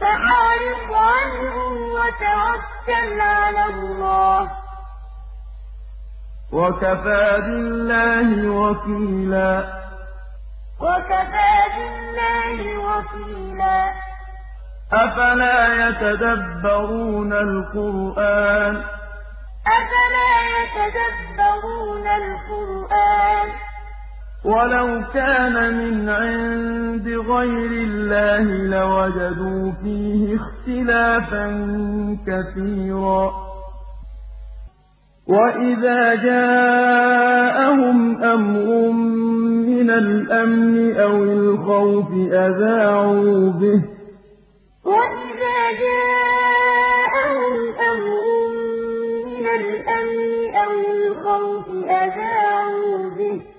فَأَعْرِضْ عَنْهُمْ وَتَوَكَّلْ عَلَى اللَّهِ ۚ وَكَفَىٰ بِاللَّهِ وَكِيلًا. وَكَفَىٰ بِاللَّهِ وَكِيلًا أَفَلَا يَتَدَبَّرُونَ الْقُرْآنَ ۚ؟ وَلَوْ كَانَ مِنْ عِندِ غَيْرِ اللَّهِ لَوَجَدُوا فِيهِ اخْتِلَافًا كَثِيرًا وَإِذَا جَاءَهُمْ أَمْرٌ مِّنَ الْأَمْنِ أَوِ الْخَوْفِ أَذَاعُوا بِهِ ۖ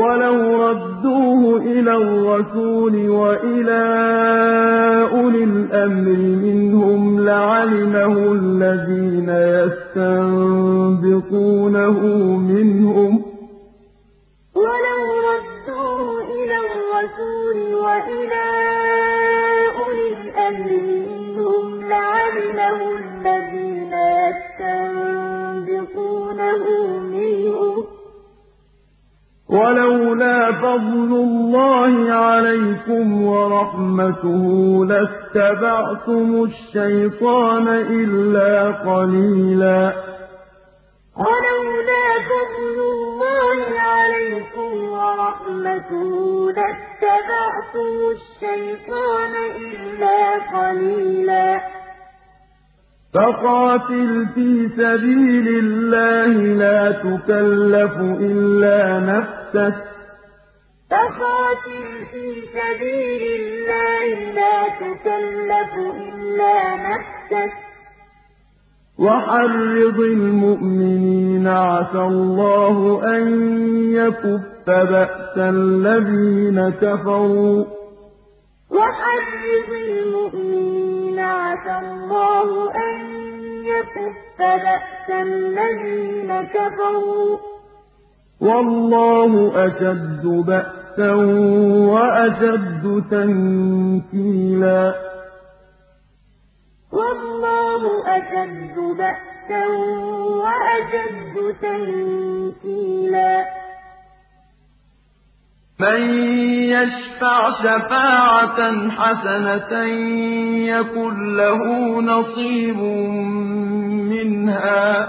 وَلَوْ رَدُّوهُ إِلَى الرَّسُولِ وَإِلَىٰ أُولِي الْأَمْرِ مِنْهُمْ لَعَلِمَهُ الَّذِينَ يَسْتَنبِطُونَهُ مِنْهُمْ ۗ وَلَوْلَا فَضْلُ اللَّهِ عَلَيْكُمْ وَرَحْمَتُهُ لَاتَّبَعْتُمُ الشَّيْطَانَ إِلَّا قَلِيلًا. وَلَوْلَا فَضْلُ اللَّهِ عَلَيْكُمْ وَرَحْمَتُهُ لَاتَّبَعْتُمُ الشَّيْطَانَ إِلَّا قَلِيلًا. فَقَاتِلْ فِي سَبِيلِ اللَّهِ لَا تُكَلَّفُ إِلَّا نَفْسَكَ ۖ. وَحَرِّضِ الْمُؤْمِنِينَ ۖ عَسَى اللَّهُ أَن يَكُفَّ بَأْسَ الَّذِينَ كَفَرُوا ۚ. عَسَى اللَّهُ أَن يَكُفَّ بَأْسَ الَّذِينَ كَفَرُوا ۚ. وَاللَّهُ أَشَدُّ بَأْسًا وَأَشَدُّ تَنكِيلًا. مَّن يَشْفَعْ شَفَاعَةً حَسَنَةً يَكُن لَّهُ نَصِيبٌ مِّنْهَا ۖ.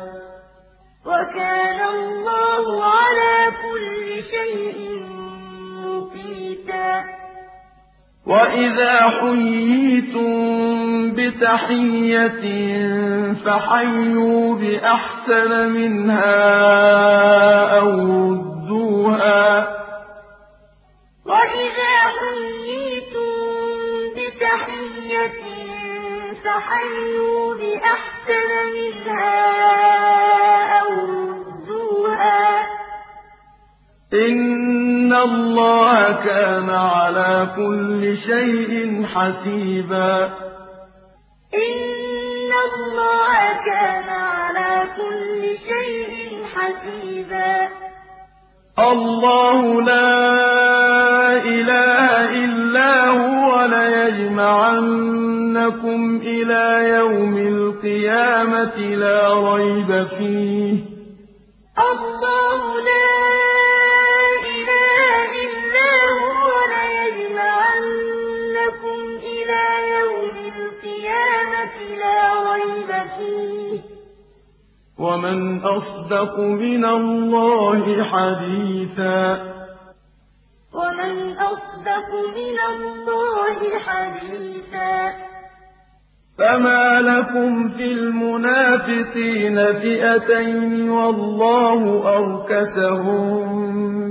وكان الله على كل شيء مقيتا. وإذا حييتم بتحية فحيوا بأحسن منها أو ردوها. وإذا حييتم بتحية فحيوا بأحسن منها أو ردوها. إن الله كان على كل شيء حسيبا. الله لا إله إلا هو ليجمعنكم إلى يوم القيامة لا ريب فيه. الله لا ليجمعنكم إلى يوم القيامة لا ريب فيه. ومن أصدق من الله حديثا ومن أصدق من الله حديثا فما لكم في المنافقين فئتين والله أركسهم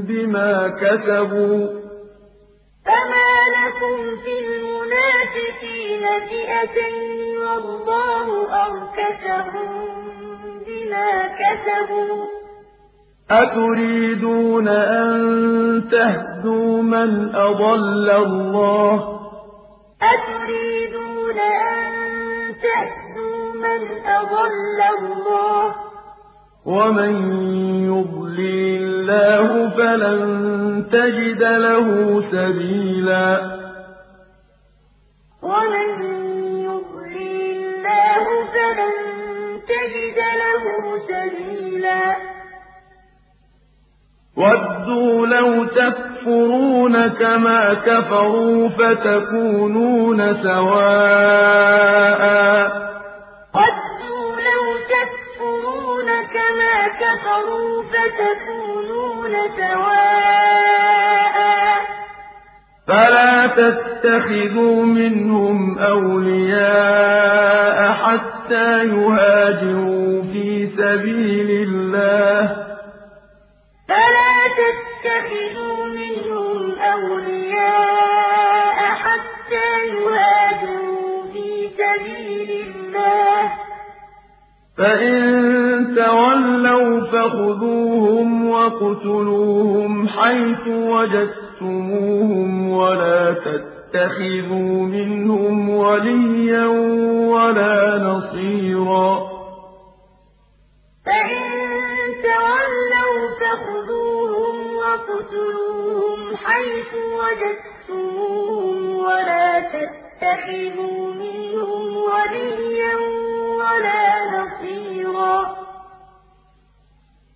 بما كسبوا فما لكم في المنافقين فئتين والله أركسهم بما كسبوا. أتريدون أن تهدوا من أضل الله؟ أتريدون أن تهدوا من أضل الله؟ ومن يضلل الله فلن تجد له سبيلا. ومن يضلل الله فلن تجد له سبيلا. وَدُّوا لَوْ تَكْفُرُونَ كَمَا كَفَرُوا فَتَكُونُونَ سَوَاءً. وَدُّوا لَوْ تَكْفُرُونَ كَمَا كَفَرُوا فَتَكُونُونَ سَوَاءً. فَلَا تَتَّخِذُوا مِنْهُمْ أَوْلِيَاءَ حَتَّىٰ يُهَاجِرُوا فِي سَبِيلِ اللَّهِ ۚ. فَلَا تَتَّخِذُوا مِنْهُمْ أَوْلِيَاءَ حَتَّىٰ يُهَاجِرُوا فِي سَبِيلِ اللَّهِ ۚ. فَإِن تَوَلَّوْا فَخُذُوهُمْ وَاقْتُلُوهُمْ حَيْثُ وَجَدتُّمُوهُمْ وَلَا تَتَّخِذُوا مِنْهُمْ وَلِيًّا وَلَا نَصِيرًا فَإِن حَيْثُ وَجَدتُّمُوهُمْ وَلَا تَتَّخِذُوا مِنْهُمْ وَلِيًّا وَلَا نَصِيرًا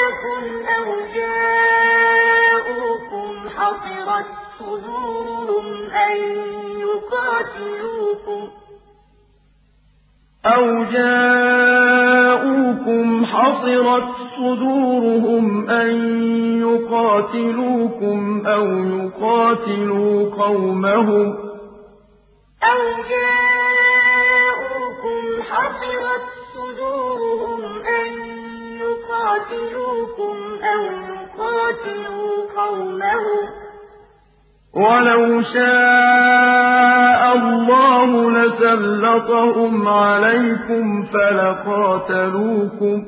أَوْ جَاءُوكُمْ حَصِرَتْ صُدُورُهُمْ أَن يُقَاتِلُوكُمْ ۖ أَوْ جَاءُوكُمْ حَصِرَتْ صُدُورُهُمْ أَن يُقَاتِلُوكُمْ أَوْ يُقَاتِلُوا قَوْمَهُمْ ۚ أَوْ جَاءُوكُمْ حَصِرَتْ يقاتلوكم أَوْ يُقَاتِلُوا قَوْمَهُمْ ۖ. وَلَوْ شَاءَ اللَّهُ لَسَلَّطَهُمْ عَلَيْكُمْ فَلَقَاتَلُوكُمْ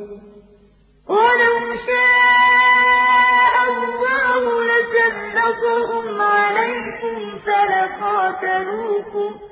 ۚ.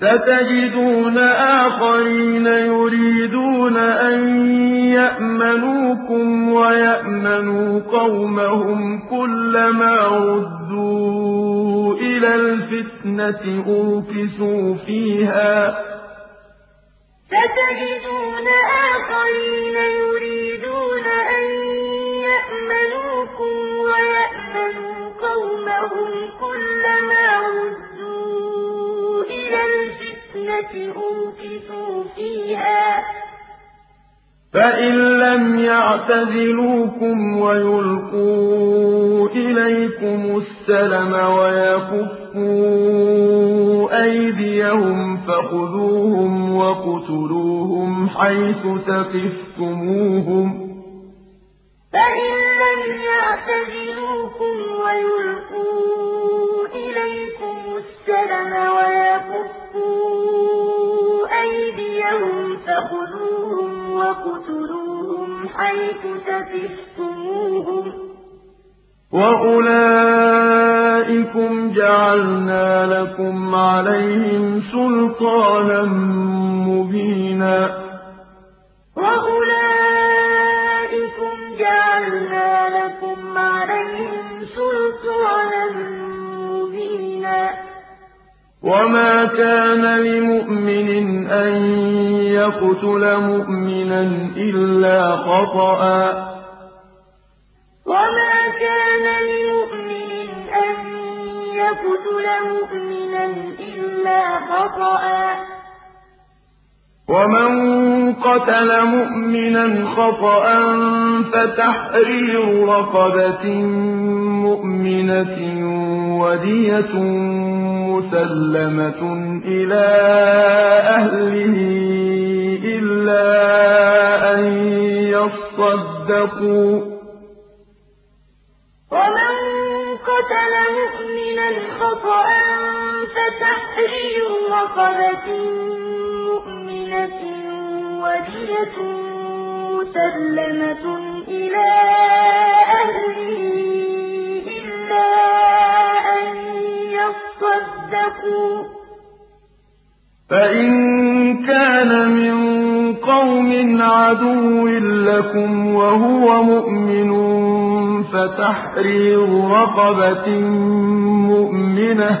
سَتَجِدُونَ آخَرِينَ يُرِيدُونَ أَن يَأْمَنُوكُمْ وَيَأْمَنُوا قَوْمَهُمْ كُلَّمَا رُدُّوا إِلَى الْفِتْنَةِ أُرْكِسُوا فِيهَا ۚ. سَتَجِدُونَ آخَرِينَ يُرِيدُونَ أَن يَأْمَنُوكُمْ وَيَأْمَنُوا قَوْمَهُمْ كُلَّمَا رُدُّوا الْفِتْنَةِ أُرْكِسُوا فِيهَا ۚ. فَإِن لَّمْ يَعْتَزِلُوكُمْ وَيُلْقُوا إِلَيْكُمُ السَّلَمَ وَيَكُفُّوا أَيْدِيَهُمْ فَخُذُوهُمْ وَاقْتُلُوهُمْ حَيْثُ ثَقِفْتُمُوهُمْ ۚ فَإِن لَّمْ يَعْتَزِلُوكُمْ وَيُلْقُوا السَّلَمَ وَيَكُفُّوا أَيْدِيَهُمْ فَخُذُوهُمْ وَاقْتُلُوهُمْ حَيْثُ ثَقِفْتُمُوهُمْ ۚ وَأُولَٰئِكُمْ جَعَلْنَا لَكُمْ عَلَيْهِمْ سُلْطَانًا مُّبِينًا. وَأُولَٰئِكُمْ جَعَلْنَا لَكُمْ وَمَا كَانَ لِمُؤْمِنٍ أَن يَقْتُلَ مُؤْمِنًا إِلَّا خَطَأً ۚ. وَمَا كَانَ لِمُؤْمِنٍ أَن يَقْتُلَ مُؤْمِنًا إِلَّا خَطَأً ۚ. وَمَن قَتَلَ مُؤْمِنًا خَطَأً فَتَحْرِيرُ رَقَبَةٍ مُّؤْمِنَةٍ وَدِيَةٌ مُّسَلَّمَةٌ إِلَىٰ أَهْلِهِ إِلَّا أَن يَصَّدَّقُوا ۚ وَمَن قَتَلَ مُؤْمِنًا خَطَأً فَتَحْرِيرُ رَقَبَةٍ مُّؤْمِنَةٍ وَدِيَةٌ مُّسَلَّمَةٌ إِلَىٰ أَهْلِهِ إِلَّا أَن يَصَّدَّقُوا ۚ فَإِن كَانَ مِن قَوْمٍ عَدُوٍّ لَّكُمْ وَهُوَ مُؤْمِنٌ فَتَحْرِيرُ رَقَبَةٍ مُّؤْمِنَةٍ ۖ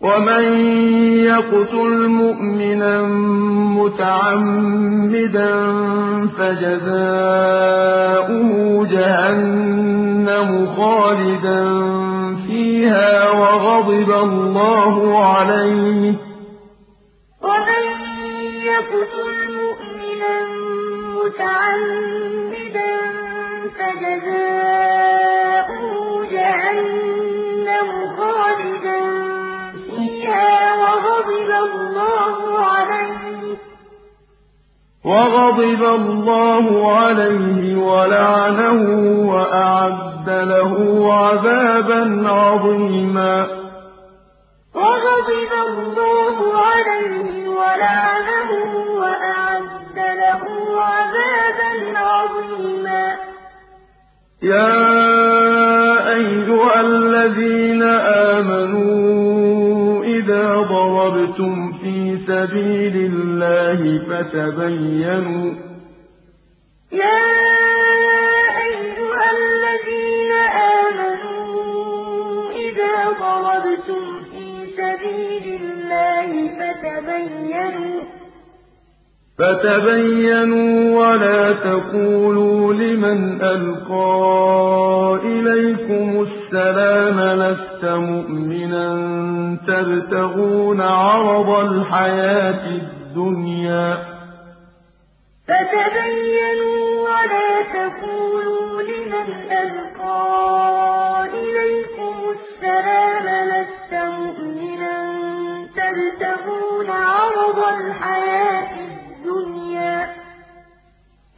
ومن يقتل مؤمنا متعمدا فجزاؤه جهنم خالدا فيها وغضب الله عليه ومن يقتل مؤمنا متعمدا فجزاؤه وغضب الله عليه ولعنه وأعد له عذابا عظيما. وغضب الله عليه ولعنه وأعد له عذابا عظيما. يا أيها الذين آمنوا سبيل الله فتبينوا. يا أيها الذين آمنوا إذا ضربتم في سبيل الله فتبينوا. فتبينوا ولا تقولوا لمن ألقى إليكم السلام لست مؤمنا تبتغون عرض الحياة الدنيا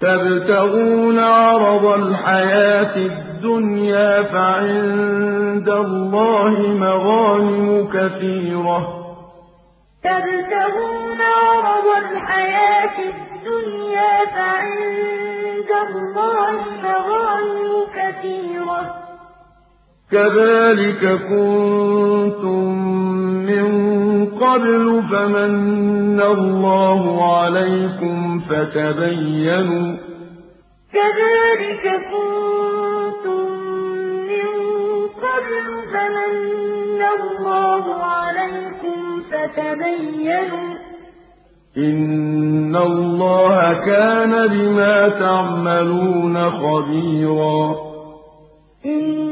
تبتغون عرض الحياة الدنيا فعند الله مغانم كثيرة. تبتغون عرض الحياة الدنيا فعند الله مغانم كثيرة. كذلك كنتم من قبل فمن الله عليكم فتبينوا كذلك كنتم من قبل فمن الله عليكم فتبينوا إن الله كان بما تعملون خبيرا إن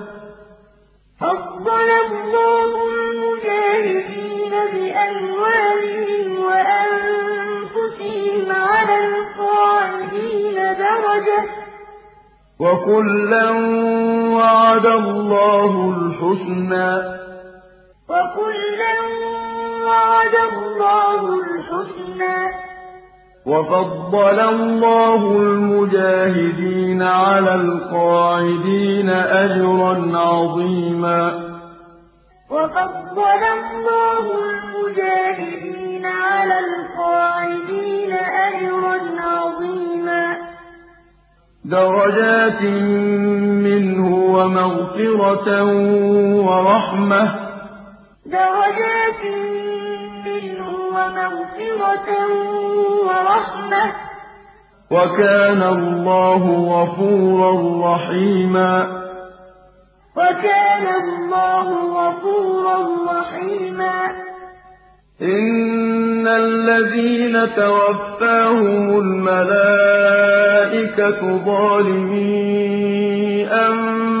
فضل الله المجاهدين بأموالهم وأنفسهم على القاعدين درجة وكلا وعد الله الحسنى وكلا وعد الله الحسنى وفضل الله المجاهدين على القاعدين أجرا عظيما. وفضل الله المجاهدين على القاعدين أجرا عظيما. درجات منه ومغفرة ورحمة. درجات منه ومغفرة ورحمة. وكان الله غفورا رحيما. وكان الله غفورا رحيما. إن الذين توفاهم الملائكة ظالمي أنفسهم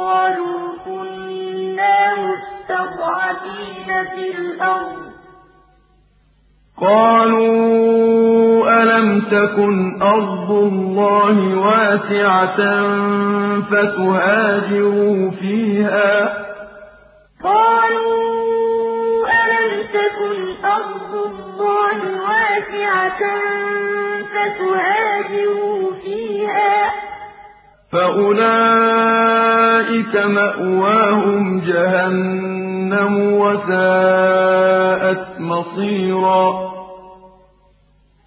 قَالُوا كُنَّا مُسْتَضْعَفِينَ فِي الْأَرْضِ ۚ. قَالُوا أَلَمْ تَكُنْ أَرْضُ اللَّهِ وَاسِعَةً فَتُهَاجِرُوا فِيهَا ۚ؟ فَأُولَٰئِكَ مَأْوَاهُمْ جَهَنَّمُ ۖ وَسَاءَتْ مَصِيرًا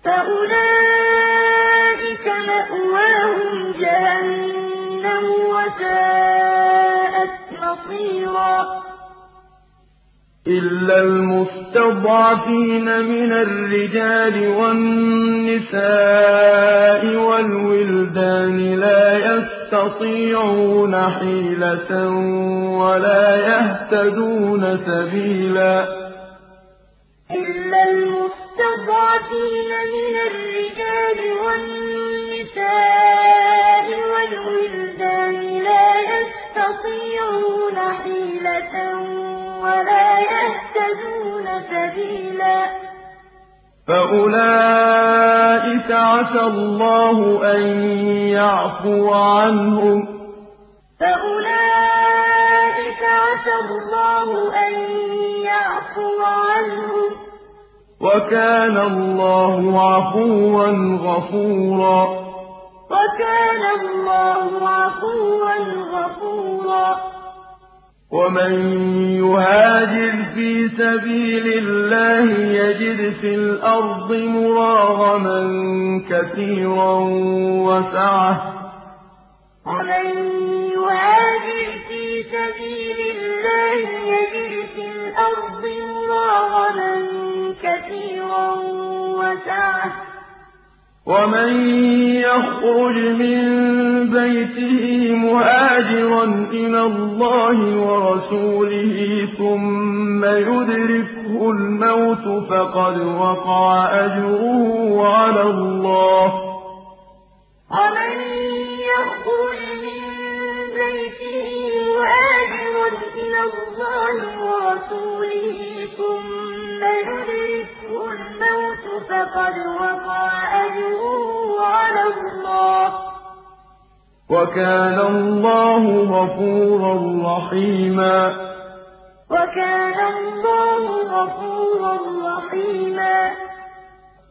فَأُولَٰئِكَ مَأْوَاهُمْ جَهَنَّمُ ۖ وَسَاءَتْ مَصِيرًا إِلَّا الْمُسْتَضْعَفِينَ مِنَ الرِّجَالِ وَالنِّسَاءِ وَالْوِلْدَانِ لَا يَسْتَطِيعُونَ حِيلَةً وَلَا يَهْتَدُونَ سَبِيلًا إِلَّا الْمُسْتَضْعَفِينَ مِنَ الرِّجَالِ وَالنِّسَاءِ وَالْوِلْدَانِ يَسْتَطِيعُونَ حِيلَةً وَلَا يَهْتَدُونَ سَبِيلًا. فَأُولَٰئِكَ عَسَى اللَّهُ أَن يَعْفُوَ عَنْهُمْ ۚ. فَأُولَٰئِكَ عَسَى اللَّهُ أَن يَعْفُوَ عَنْهُمْ ۚ. وَكَانَ اللَّهُ عَفُوًّا غَفُورًا. وَكَانَ اللَّهُ عَفُوًّا غَفُورًا. وَمَن يُهَاجِرْ فِي سَبِيلِ اللَّهِ يَجِدْ فِي الْأَرْضِ مُرَاغَمًا كَثِيرًا وَسَعَةً ۚ. وَمَن يُهَاجِرْ فِي سَبِيلِ اللَّهِ يَجِدْ فِي الْأَرْضِ مُرَاغَمًا كَثِيرًا وَسَعَةً ۚ. وَمَن يَخْرُجْ مِن بَيْتِهِ مُهَاجِرًا إِلَى اللَّهِ وَرَسُولِهِ ثُمَّ يُدْرِكْهُ الْمَوْتُ فَقَدْ وَقَعَ أَجْرُهُ عَلَى اللَّهِ ۗ وَمَن يَخْرُجْ مِن بَيْتِهِ مُهَاجِرًا إِلَى اللَّهِ وَرَسُولِهِ ثُمَّ يُدْرِكْهُ الْمَوْتُ فَقَدْ وَقَعَ أَجْرُهُ عَلَى اللَّهِ ۗ. وَكَانَ اللَّهُ غَفُورًا رَّحِيمًا.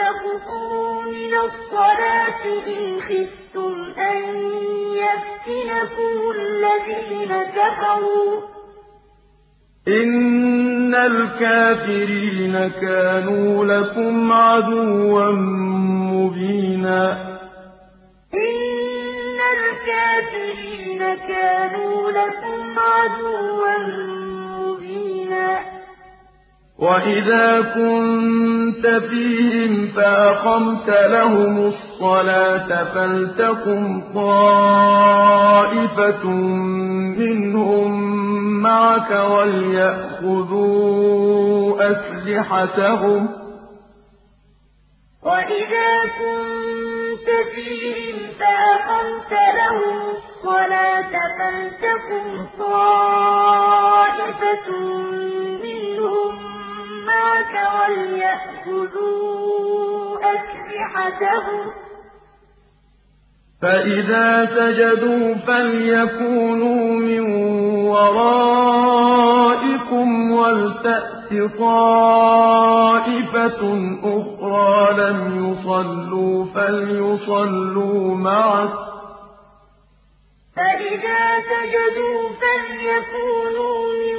تَقْصُرُوا مِنَ الصَّلَاةِ إِنْ خِفْتُمْ أَن يَفْتِنَكُمُ الَّذِينَ كَفَرُوا ۚ. إِنَّ الْكَافِرِينَ كَانُوا لَكُمْ عَدُوًّا مُّبِينًا. إِنَّ الْكَافِرِينَ كَانُوا لَكُمْ عَدُوًّا مُّبِينًا. وَإِذَا كُنتَ فِيهِمْ فَأَقَمْتَ لَهُمُ الصَّلَاةَ فَلْتَقُمْ طَائِفَةٌ مِّنْهُم مَّعَكَ وَلْيَأْخُذُوا أَسْلِحَتَهُمْ ۗ وَإِذَا كُنتَ فِيهِمْ فَأَقَمْتَ لَهُمُ الصَّلَاةَ فَلْتَقُمْ طَائِفَةٌ مِّنْهُم وَلْيَأْخُذُوا أَسْلِحَتَهُمْ ۗ فَإِذَا سَجَدُوا فَلْيَكُونُوا مِن وَرَائِكُمْ وَلْتَأْتِ طَائِفَةٌ أُخْرَىٰ لَمْ يُصَلُّوا فَلْيُصَلُّوا مَعَكَ ۖ فَإِذَا سَجَدُوا فَلْيَكُونُوا مِن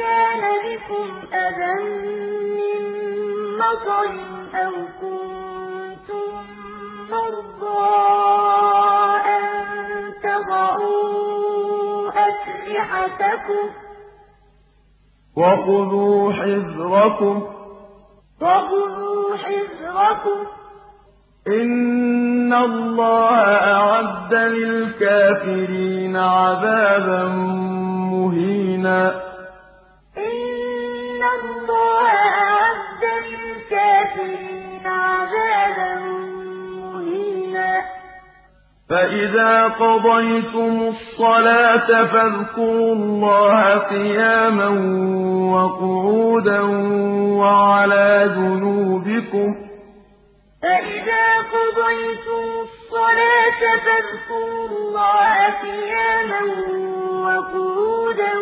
كَانَ بِكُمْ أَذًى مِّن مَّطَرٍ أَوْ كُنتُم مَّرْضَىٰ أَن تَضَعُوا أَسْلِحَتَكُمْ ۖ وَخُذُوا حِذْرَكُمْ ۗ. إِنَّ اللَّهَ أَعَدَّ لِلْكَافِرِينَ عَذَابًا مُّهِينًا. إِنَّ اللَّهَ أَعَدَّ لِلْكَافِرِينَ عَذَابًا مُّهِينًا. فَإِذَا قَضَيْتُمُ الصَّلَاةَ فَاذْكُرُوا اللَّهَ قِيَامًا وَقُعُودًا وَعَلَىٰ جُنُوبِكُمْ ۚ فَإِذَا قَضَيْتُمُ الصَّلَاةَ فَاذْكُرُوا اللَّهَ قِيَامًا وَقُعُودًا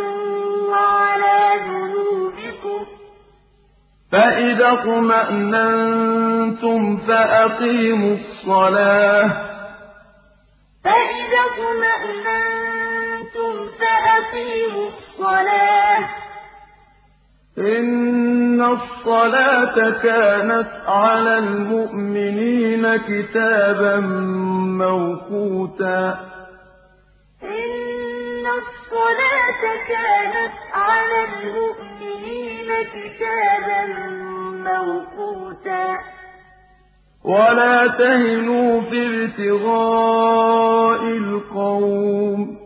فَإِذَا اطْمَأْنَنتُمْ فَأَقِيمُوا الصَّلَاةَ ۚ. فَإِذَا اطْمَأْنَنتُمْ فَأَقِيمُوا الصَّلَاةَ ۚ. إِنَّ الصَّلَاةَ كَانَتْ عَلَى الْمُؤْمِنِينَ كِتَابًا مَّوْقُوتًا. الصَّلَاةَ كَانَتْ عَلَى الْمُؤْمِنِينَ كِتَابًا مَّوْقُوتًا. وَلَا تَهِنُوا فِي ابْتِغَاءِ الْقَوْمِ ۖ.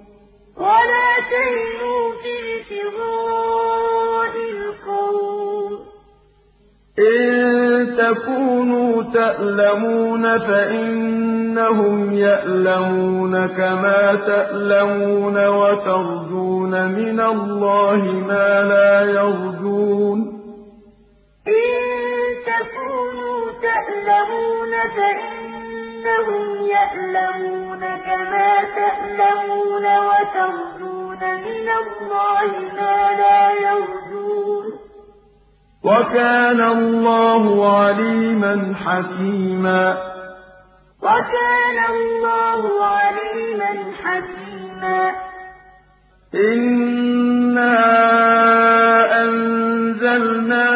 إِن تَكُونُوا تَأْلَمُونَ فَإِنَّهُمْ يَأْلَمُونَ كَمَا تَأْلَمُونَ وَتَرْجُونَ مِنَ اللَّهِ مَا لَا يَرْجُونَ. إِن تَكُونُوا تَأْلَمُونَ فَإِنَّهُمْ يَأْلَمُونَ كَمَا تَأْلَمُونَ وَتَرْجُونَ مِنَ اللَّهِ مَا لَا يَرْجُونَ ۗ. وَكَانَ اللَّهُ عَلِيمًا حَكِيمًا. وَكَانَ اللَّهُ عَلِيمًا حَكِيمًا. إِنَّا أَنزَلْنَا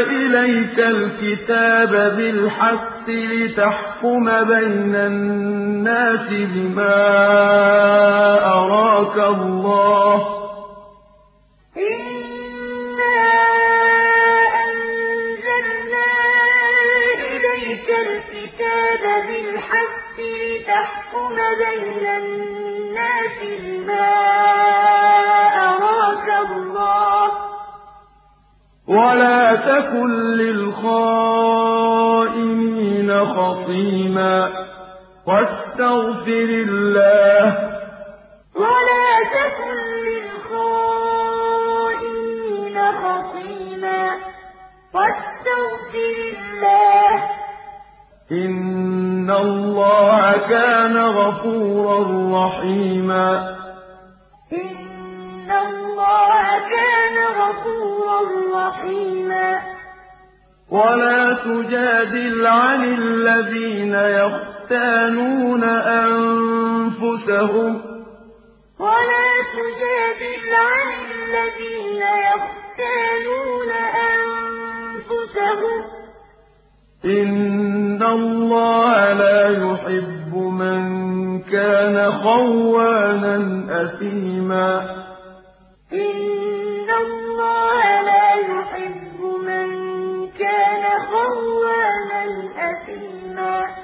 إِلَيْكَ الْكِتَابَ بِالْحَقِّ لِتَحْكُمَ بَيْنَ النَّاسِ بِمَا أَرَاكَ اللَّهُ ۚ. الْكِتَابَ بِالْحَقِّ لِتَحْكُمَ بَيْنَ النَّاسِ بِمَا أَرَاكَ اللَّهُ ۚ. وَلَا تَكُن لِّلْخَائِنِينَ خَصِيمًا. وَاسْتَغْفِرِ اللَّهَ ۖ. إِنَّ اللَّهَ كَانَ غَفُورًا رَّحِيمًا إِنَّ اللَّهَ كَانَ غَفُورًا رَّحِيمًا وَلَا تُجَادِلْ عَنِ الَّذِينَ يَخْتَانُونَ أَنفُسَهُمْ ۚ وَلَا تُجَادِلْ الَّذِينَ يَخْتَانُونَ أَنفُسَهُمْ ۗ إِنَّ اللَّهَ لَا يُحِبُّ مَن كَانَ خَوَّانًا أَثِيمًا إِنَّ اللَّهَ لَا يُحِبُّ مَن كَانَ خَوَّانًا أَثِيمًا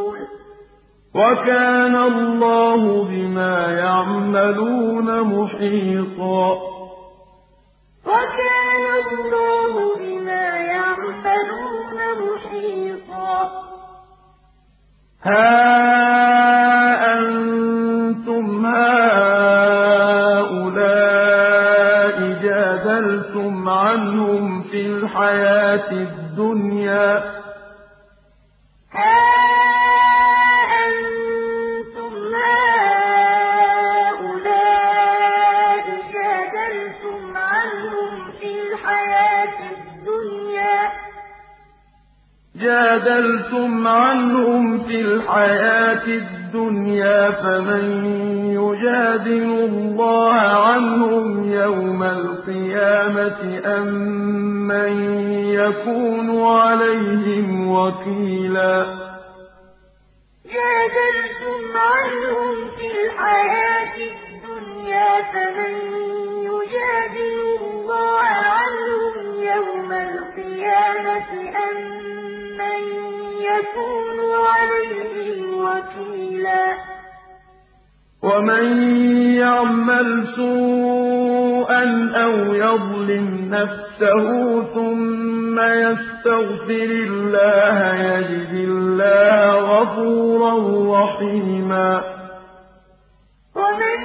وَكَانَ اللَّهُ بِمَا يَعْمَلُونَ مُحِيطًا. وَكَانَ اللَّهُ بِمَا يَعْمَلُونَ مُحِيطًا. هَا أَنتُمْ هَٰؤُلَاءِ جَادَلْتُمْ عَنْهُمْ فِي الْحَيَاةِ الدُّنْيَا. جَادَلْتُمْ عَنْهُمْ فِي الْحَيَاةِ الدُّنْيَا فَمَن يُجَادِلُ اللَّهَ عَنْهُمْ يَوْمَ الْقِيَامَةِ أَم مَّن يَكُونُ عَلَيْهِمْ وَكِيلًا؟ جَادَلْتُمْ عَنْهُمْ فِي الْحَيَاةِ الدُّنْيَا فَمَن يُجَادِلُ اللَّهَ عَنْهُمْ يَوْمَ الْقِيَامَةِ أَم مَّن يَكُونُ عَلَيْهِمْ وَكِيلًا. وَمَن يَعْمَلْ سُوءًا أَوْ يَظْلِمْ نَفْسَهُ ثُمَّ يَسْتَغْفِرِ اللَّهَ يَجِدِ اللَّهَ غَفُورًا رَّحِيمًا. وَمَن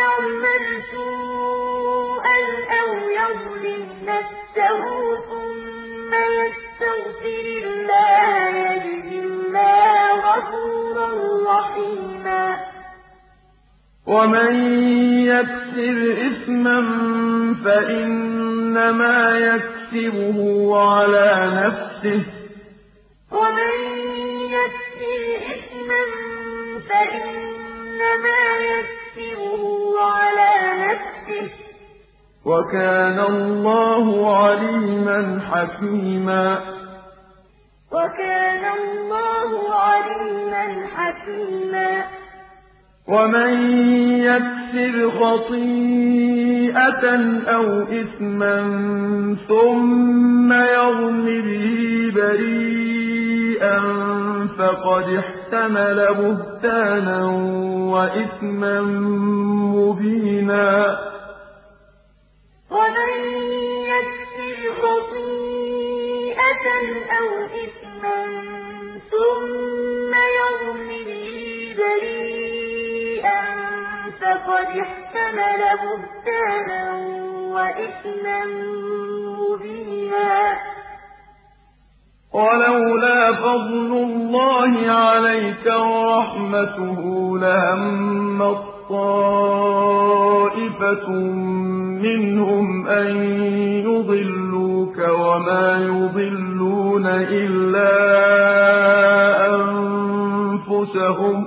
يَعْمَلْ سُوءًا أَوْ يَظْلِمْ نَفْسَهُ ثُمَّ يَسْتَغْفِرِ اللَّهَ يَجِدِ اللَّهَ غَفُورًا رَّحِيمًا. وَمَن يَكْسِبْ إِثْمًا فَإِنَّمَا يَكْسِبُهُ عَلَىٰ نَفْسِهِ ۚ. وَكَانَ اللَّهُ عَلِيمًا حَكِيمًا. وَكَانَ اللَّهُ عَلِيمًا حَكِيمًا. وَمَن يَكْسِبْ خَطِيئَةً أَوْ إِثْمًا ثُمَّ يَرْمِ بِهِ بَرِيئًا فَقَدِ احْتَمَلَ بُهْتَانًا وَإِثْمًا مُّبِينًا. وَمَن يَكْسِبْ خَطِيئَةً أَوْ إِثْمًا ثُمَّ يَرْمِ بِهِ بَرِيئًا فَقَدِ احْتَمَلَ بُهْتَانًا وَإِثْمًا مُّبِينًا. وَلَوْلَا فَضْلُ اللَّهِ عَلَيْكَ وَرَحْمَتُهُ لَهَمَّت طَّائِفَةٌ مِّنْهُمْ أَن يُضِلُّوكَ وَمَا يُضِلُّونَ إِلَّا أَنفُسَهُمْ ۖ.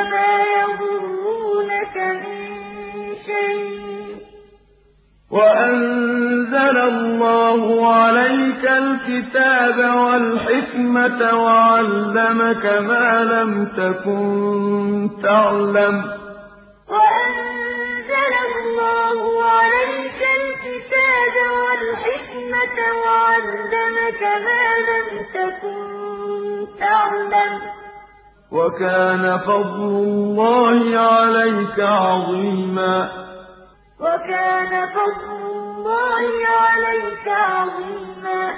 وَمَا يَضُرُّونَكَ مِن شَيْءٍ ۚ. وَأَنزَلَ اللَّهُ عَلَيْكَ الْكِتَابَ وَالْحِكْمَةَ وَعَلَّمَكَ مَا لَمْ تَكُن تَعْلَمُ ۚ. وَأَنزَلَ اللَّهُ عَلَيْكَ الْكِتَابَ وَالْحِكْمَةَ وَعَلَّمَكَ مَا لَمْ تَكُن تَعْلَمُ ۚ. وَكَانَ فَضْلُ اللَّهِ عَلَيْكَ عَظِيمًا. وَكَانَ فَضْلُ اللَّهِ عَلَيْكَ عَظِيمًا.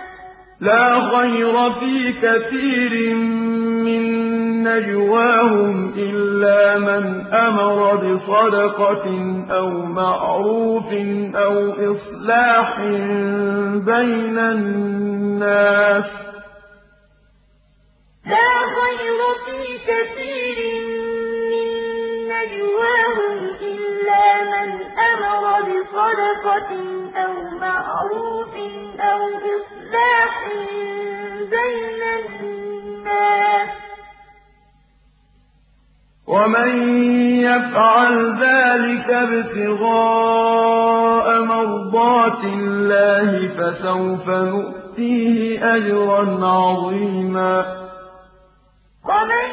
لَّا خَيْرَ فِي كَثِيرٍ مِّن نَّجْوَاهُمْ إِلَّا مَنْ أَمَرَ بِصَدَقَةٍ أَوْ مَعْرُوفٍ أَوْ إِصْلَاحٍ بَيْنَ النَّاسِ ۚ. لَا خَيْرَ فِي كَثِيرٍ مِّن نَّجْوَاهُمْ إِلَّا مَنْ أَمَرَ بِصَدَقَةٍ أَوْ مَعْرُوفٍ أَوْ إِصْلَاحٍ بَيْنَ النَّاسِ ۚ. وَمَن يَفْعَلْ ذَٰلِكَ ابْتِغَاءَ مَرْضَاتِ اللَّهِ فَسَوْفَ نُؤْتِيهِ أَجْرًا عَظِيمًا. وَمَن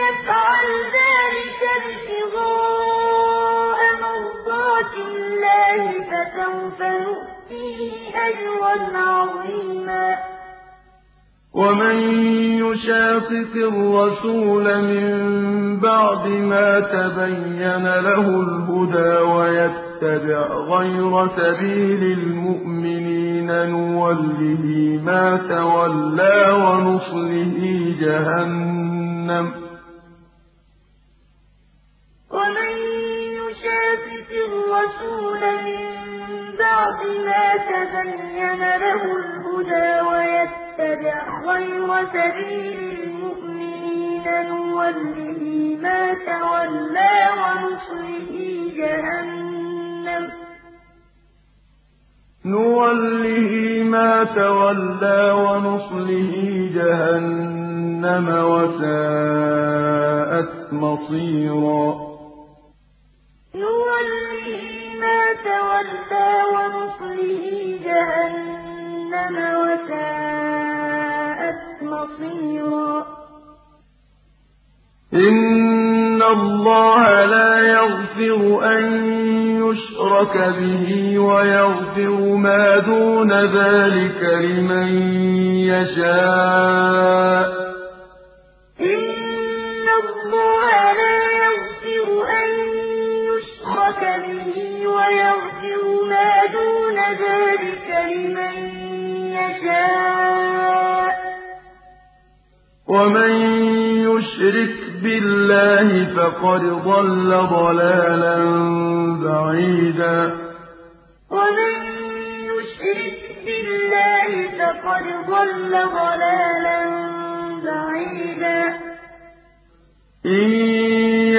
يَفْعَلْ ذَٰلِكَ ابْتِغَاءَ مَرْضَاتِ اللَّهِ فَسَوْفَ نُؤْتِيهِ أَجْرًا عَظِيمًا. وَمَن يُشَاقِقِ الرَّسُولَ مِن بَعْدِ مَا تَبَيَّنَ لَهُ الْهُدَىٰ وَيَتَّبِعْ غَيْرَ سَبِيلِ الْمُؤْمِنِينَ نُوَلِّهِ مَا تَوَلَّىٰ وَنُصْلِهِ جَهَنَّمَ ۖ. وَمَن يُشَاقِقِ الرَّسُولَ مِن بَعْدِ مَا تَبَيَّنَ لَهُ الْهُدَىٰ وَيَتَّبِعْ غَيْرَ سَبِيلِ الْمُؤْمِنِينَ نُوَلِّهِ مَا تَوَلَّىٰ وَنُصْلِهِ جَهَنَّمَ ۖ. نُوَلِّهِ مَا تَوَلَّىٰ وَنُصْلِهِ جَهَنَّمَ ۖ وَسَاءَتْ مَصِيرًا. نُوَلِّهِ مَا تَوَلَّىٰ وَنُصْلِهِ جَهَنَّمَ ۖ وَسَاءَتْ مَصِيرًا. إِنَّ اللَّهَ لَا يَغْفِرُ أَن يُشْرَكَ بِهِ وَيَغْفِرُ مَا دُونَ ذَٰلِكَ لِمَن يَشَاءُ ۚ إِنَّ اللَّهَ لَا يَغْفِرُ أَن يُشْرَكَ بِهِ وَيَغْفِرُ مَا دُونَ ذَٰلِكَ لِمَن يَشَاءُ ۚ وَمَن يُشْرِكْ بِاللَّهِ فَقَدْ ضَلَّ ضَلَالًا بَعِيدًا. وَمَن يُشْرِكْ بِاللَّهِ فَقَدْ ضَلَّ ضَلَالًا بَعِيدًا. إِن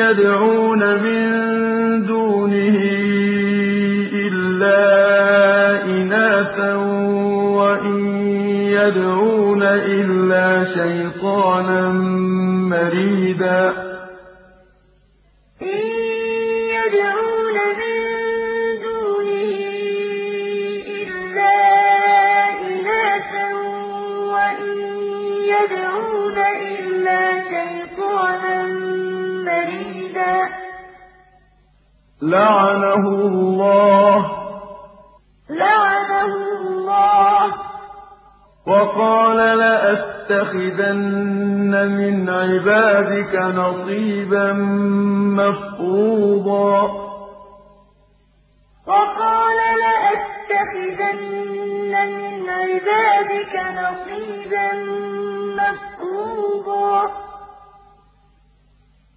يَدْعُونَ مِن دُونِهِ إِلَّا إِنَاثًا وَإِن يَدْعُونَ إِلَّا شَيْطَانًا مَّرِيدًا. إِن يَدْعُونَ مِن دُونِهِ إِلَّا إِنَاثًا وَإِن يَدْعُونَ إِلَّا شَيْطَانًا مَّرِيدًا. لَّعَنَهُ اللَّهُ ۖ. وَقَالَ لَأَتَّخِذَنَّ مِنْ عِبَادِكَ نَصِيبًا مَّفْرُوضًا. وَقَالَ مِنْ عِبَادِكَ نَصِيبًا مَّفْرُوضًا.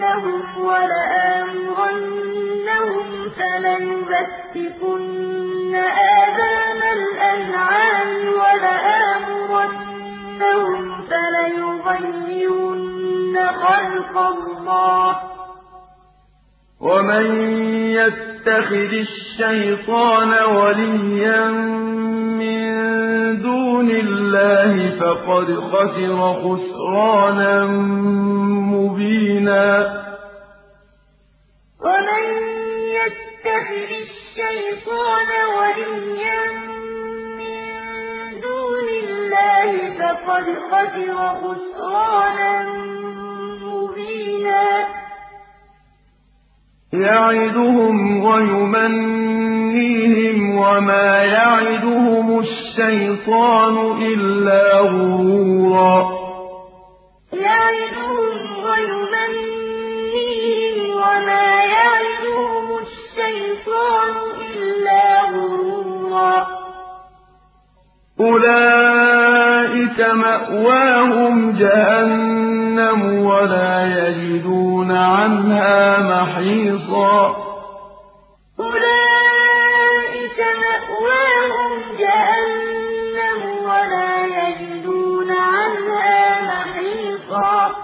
لَآمُرَنَّهُمْ وَلَآمُرَنَّهُمْ فَلَيُبَتِّكُنَّ آذَانَ الْأَنْعَامِ وَلَآمُرَنَّهُمْ فَلَيُغَيِّرُنَّ خَلْقَ اللَّهِ ۚ وَمَن يَتَّخِذِ الشَّيْطَانَ وَلِيًّا مِّن دُونِ اللَّهِ فَقَدْ خَسِرَ خُسْرَانًا مُّبِينًا. وَمَن يَتَّخِذِ الشَّيْطَانَ وَلِيًّا اللَّهِ فَقَدْ خَسِرَ خُسْرَانًا مُّبِينًا. يَعِدُهُمْ وَيُمَنِّيهِمْ وَمَا يَعِدُهُمُ الشَّيْطَانُ إِلَّا غُرُورًا. يَعِدُهُمْ أُولَٰئِكَ مَأْوَاهُمْ جَهَنَّمُ وَلَا يَجِدُونَ عَنْهَا مَحِيصًا أُولَٰئِكَ مَأْوَاهُمْ جَهَنَّمُ وَلَا يَجِدُونَ عَنْهَا مَحِيصًا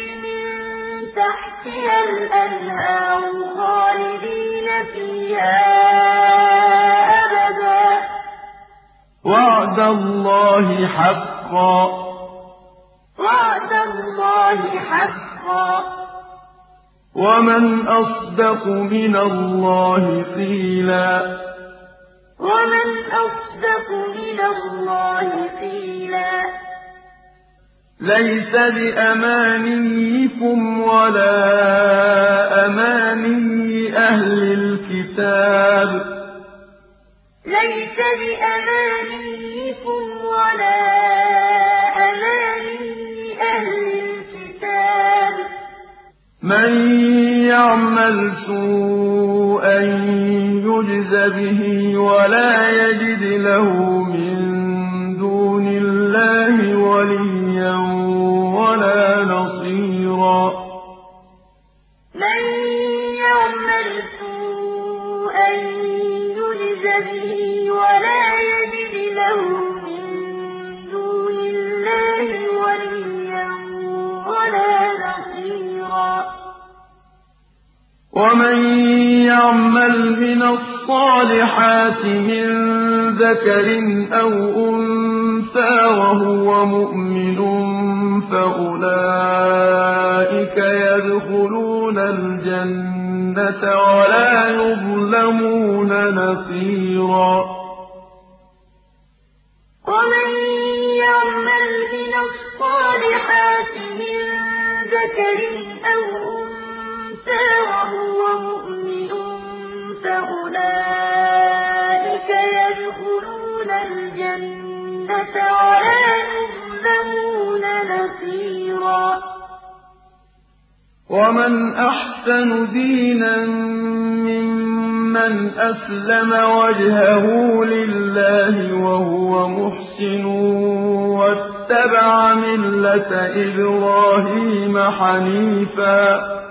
تَحْتِهَا الْأَنْهَارُ خَالِدِينَ فِيهَا أَبَدًا ۖ. وَعْدَ اللَّهِ حَقًّا ۚ. وَمَنْ أَصْدَقُ مِنَ اللَّهِ قِيلًا. لَّيْسَ بِأَمَانِيِّكُمْ وَلَا أَمَانِيِّ أَهْلِ الْكِتَابِ ۗ. مَن يَعْمَلْ سُوءًا يُجْزَ بِهِ وَلَا يَجِدْ لَهُ مِن اللَّهِ وَلِيًّا وَلَا نَصِيرًا. مَن يَعْمَلْ سُوءًا يُجْزَ بِهِ وَلَا يَجِدْ لَهُ مِن دُونِ اللَّهِ وَلِيًّا وَلَا نَصِيرًا. وَمَن يَعْمَلْ مِنَ الصَّالِحَاتِ مِن ذَكَرٍ أَوْ أُنثَىٰ وَهُوَ مُؤْمِنٌ فَأُولَٰئِكَ يَدْخُلُونَ الْجَنَّةَ وَلَا يُظْلَمُونَ نَقِيرًا وَمَن يَعْمَلْ مِنَ الصَّالِحَاتِ مِن ذَكَرٍ أَوْ أُنثَىٰ وَهُوَ مُؤْمِنٌ فَأُولَٰئِكَ يَدْخُلُونَ الْجَنَّةَ وَلَا يُظْلَمُونَ نَقِيرًا وَمَنْ أَحْسَنُ دِينًا مِّمَّنْ أَسْلَمَ وَجْهَهُ لِلَّهِ وَهُوَ مُحْسِنٌ وَاتَّبَعَ مِلَّةَ إِبْرَاهِيمَ حَنِيفًا ۗ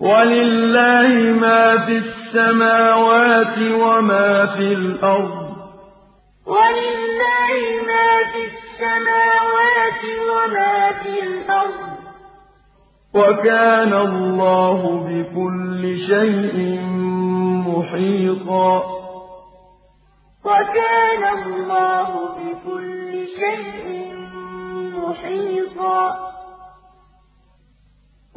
وَلِلَّهِ مَا فِي السَّمَاوَاتِ وَمَا فِي الْأَرْضِ ۚ. وَلِلَّهِ مَا فِي السَّمَاوَاتِ وَمَا فِي الْأَرْضِ ۚ. وَكَانَ اللَّهُ بِكُلِّ شَيْءٍ مُّحِيطًا. وَكَانَ اللَّهُ بِكُلِّ شَيْءٍ مُّحِيطًا.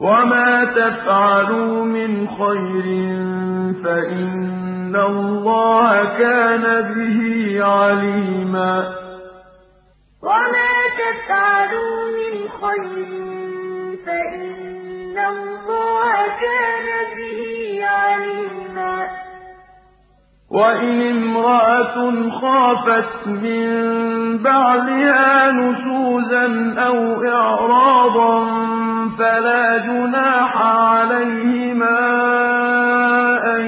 وَمَا تَفْعَلُوا مِنْ خَيْرٍ فَإِنَّ اللَّهَ كَانَ بِهِ عَلِيمًا وَيَسْتَفْتُونَكَ فِي النِّسَاءِ ۚ وَإِنِ امْرَأَةٌ خَافَتْ مِن بَعْلِهَا نُشُوزًا أَوْ إِعْرَاضًا فَلَا جُنَاحَ عَلَيْهِمَا أَن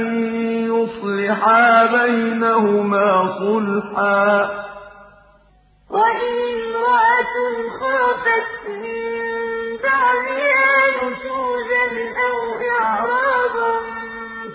يُصْلِحَا بَيْنَهُمَا صُلْحًا ۚ.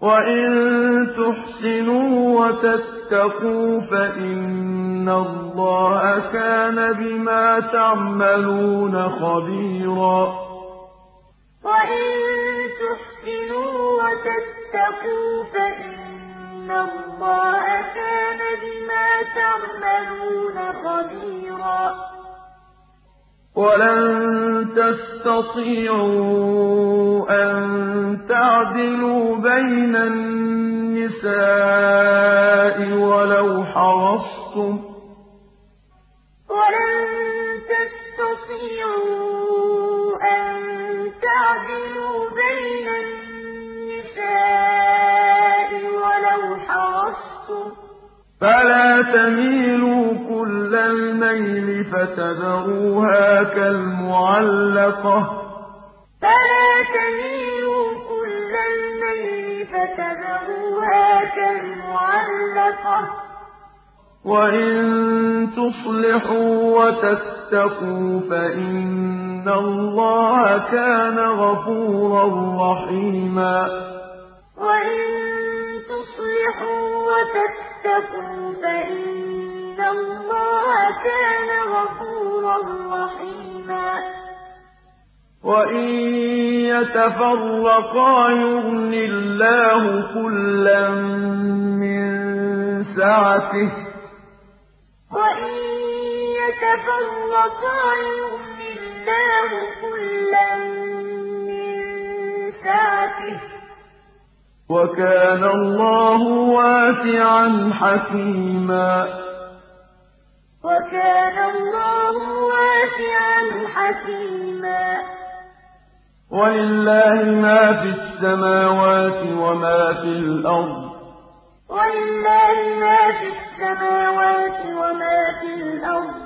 وَإِن تُحْسِنُوا وَتَتَّقُوا فَإِنَّ اللَّهَ كَانَ بِمَا تَعْمَلُونَ خَبِيرًا وَإِن تُحْسِنُوا وَتَتَّقُوا فَإِنَّ اللَّهَ كَانَ بِمَا تَعْمَلُونَ خَبِيرًا وَلَن تَسْتَطِيعُوا أَن تَعْدِلُوا بَيْنَ النِّسَاءِ وَلَوْ حَرَصْتُمْ ۖ. فَلَا تَمِيلُوا كُلَّ الْمَيْلِ فَتَذَرُوهَا كَالْمُعَلَّقَةِ ۚ وَإِن تُصْلِحُوا وَتَتَّقُوا فَإِنَّ اللَّهَ كَانَ غَفُورًا رَّحِيمًا وَإِن تُصْلِحُوا وَتَتَّقُوا فَإِنَّ اللَّهَ كَانَ غَفُورًا رَّحِيمًا. وَإِن يَتَفَرَّقَا يُغْنِ اللَّهُ كُلًّا مِّن سَعَتِهِ ۚ. وَكَانَ اللَّهُ وَاسِعًا حَكِيمًا. وَكَانَ اللَّهُ وَاسِعًا حَكِيمًا. وَلِلَّهِ مَا فِي السَّمَاوَاتِ وَمَا فِي الْأَرْضِ. وَلِلَّهِ مَا فِي السَّمَاوَاتِ وَمَا فِي الْأَرْضِ.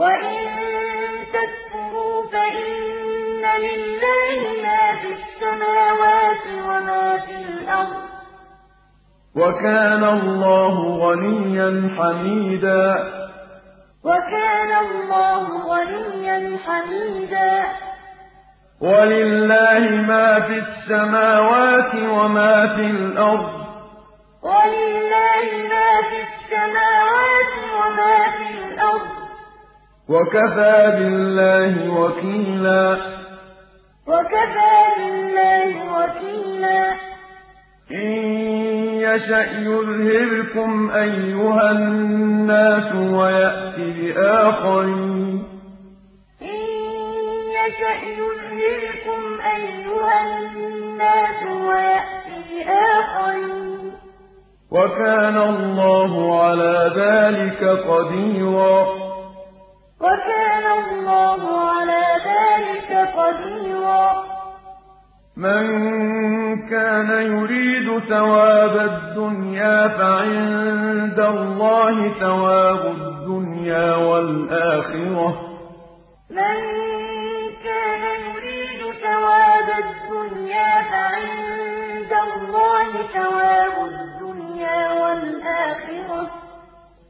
وَإِن تَكْفُرُوا فَإِنَّ لِلَّهِ مَا فِي السَّمَاوَاتِ وَمَا فِي الْأَرْضِ ۚ. وَكَانَ اللَّهُ غَنِيًّا حَمِيدًا. وَلِلَّهِ مَا فِي السَّمَاوَاتِ وَمَا فِي الْأَرْضِ ۚ. وَكَفَىٰ بِاللَّهِ وَكِيلًا. وَكَفَىٰ بِاللَّهِ وَكِيلًا. إِن يَشَأْ يُذْهِبْكُمْ أَيُّهَا النَّاسُ وَيَأْتِ بِآخَرِينَ. إِن يَشَأْ يُذْهِبْكُمْ أَيُّهَا النَّاسُ وَيَأْتِ بِآخَرِينَ. وَكَانَ اللَّهُ عَلَىٰ ذَٰلِكَ قَدِيرًا. وَكَانَ اللَّهُ عَلَىٰ ذَٰلِكَ قَدِيرًا. مَن كَانَ يُرِيدُ ثَوَابَ الدُّنْيَا فَعِندَ اللَّهِ ثَوَابُ الدُّنْيَا وَالْآخِرَةِ ۚ. مَن كَانَ يُرِيدُ ثَوَابَ الدُّنْيَا فَعِندَ اللَّهِ ثَوَابُ الدُّنْيَا وَالْآخِرَةِ ۚ.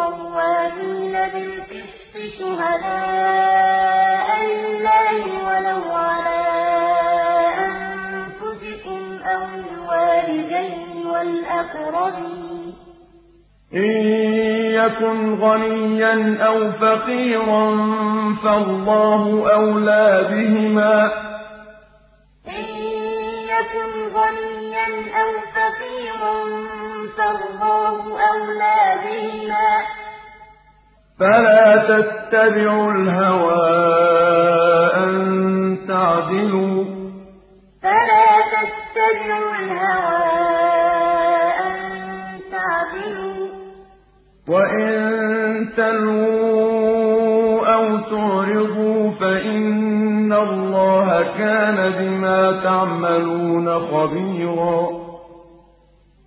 قَوَّامِينَ بِالْقِسْطِ شُهَدَاءَ لِلَّهِ وَلَوْ عَلَىٰ أَنفُسِكُمْ أَوِ الْوَالِدَيْنِ وَالْأَقْرَبِينَ ۚ إِن يَكُنْ غَنِيًّا أَوْ فَقِيرًا فَاللَّهُ أَوْلَىٰ بِهِمَا ۖ فَلَا تَتَّبِعُوا الْهَوَىٰ أَن تَعْدِلُوا ۚ وَإِن تَلْوُوا أَوْ تُعْرِضُوا فَإِنَّ اللَّهَ كَانَ بِمَا تَعْمَلُونَ خَبِيرًا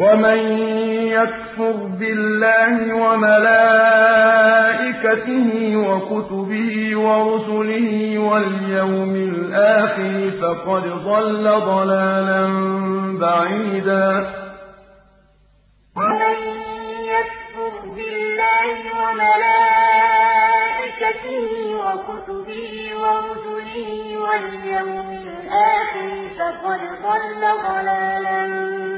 وَمَن يَكْفُرْ بِاللَّهِ وَمَلَائِكَتِهِ وَكُتُبِهِ وَرُسُلِهِ وَالْيَوْمِ الْآخِرِ فَقَدْ ضَلَّ ضَلَالًا بَعِيدًا. وَمَن يَكْفُرْ بِاللَّهِ وَمَلَائِكَتِهِ وَكُتُبِهِ وَرُسُلِهِ وَالْيَوْمِ الْآخِرِ فَقَدْ ضَلَّ ضَلَالًا بعيدا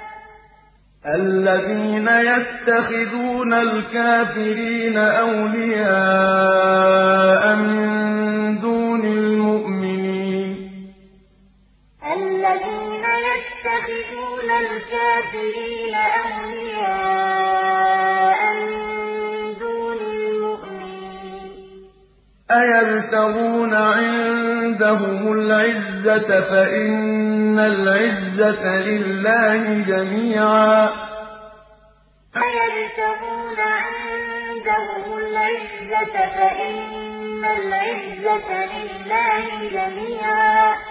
الَّذِينَ يَتَّخِذُونَ الْكَافِرِينَ أَوْلِيَاءَ مِن دُونِ الْمُؤْمِنِينَ. الَّذِينَ يَتَّخِذُونَ الْكَافِرِينَ أَوْلِيَاءَ أَيَبْتَغُونَ عِندَهُمُ الْعِزَّةَ فَإِنَّ الْعِزَّةَ لِلَّهِ جَمِيعًا. أَيَبْتَغُونَ عِندَهُمُ الْعِزَّةَ فَإِنَّ الْعِزَّةَ لِلَّهِ جَمِيعًا.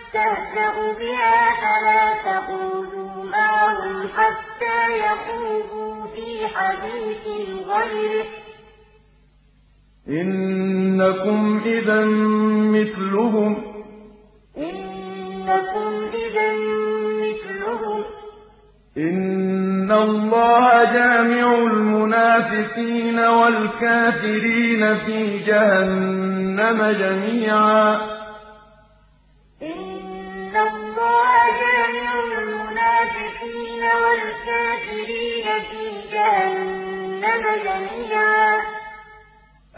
بِهَا فَلَا تَقْعُدُوا مَعَهُمْ حَتَّىٰ يَخُوضُوا فِي حَدِيثٍ غَيْرِهِ ۚ. إِنَّكُمْ إِذًا مِّثْلُهُمْ ۗ. إِنَّ اللَّهَ جَامِعُ الْمُنَافِقِينَ وَالْكَافِرِينَ فِي جَهَنَّمَ جَمِيعًا. الْمُنَافِقِينَ وَالْكَافِرِينَ فِي جَهَنَّمَ جَمِيعًا.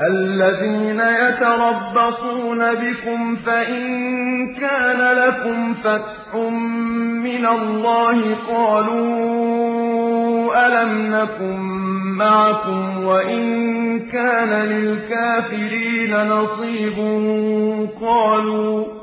الَّذِينَ يَتَرَبَّصُونَ بِكُمْ فَإِن كَانَ لَكُمْ فَتْحٌ مِّنَ اللَّهِ قَالُوا أَلَمْ نَكُن مَّعَكُمْ وَإِن كَانَ لِلْكَافِرِينَ نَصِيبٌ قَالُوا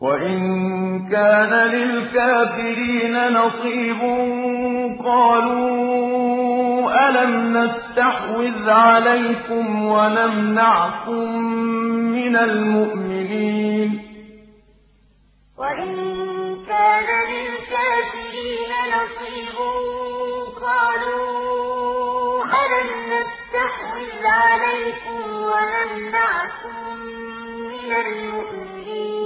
وَإِن كَانَ لِلْكَافِرِينَ نَصِيبٌ قَالُوا أَلَمْ نَسْتَحْوِذْ عَلَيْكُمْ وَنَمْنَعْكُم مِّنَ الْمُؤْمِنِينَ وَإِن كَانَ لِلْكَافِرِينَ نَصِيبٌ قَالُوا أَلَمْ نَسْتَحْوِذْ عَلَيْكُمْ وَنَمْنَعْكُم مِّنَ الْمُؤْمِنِينَ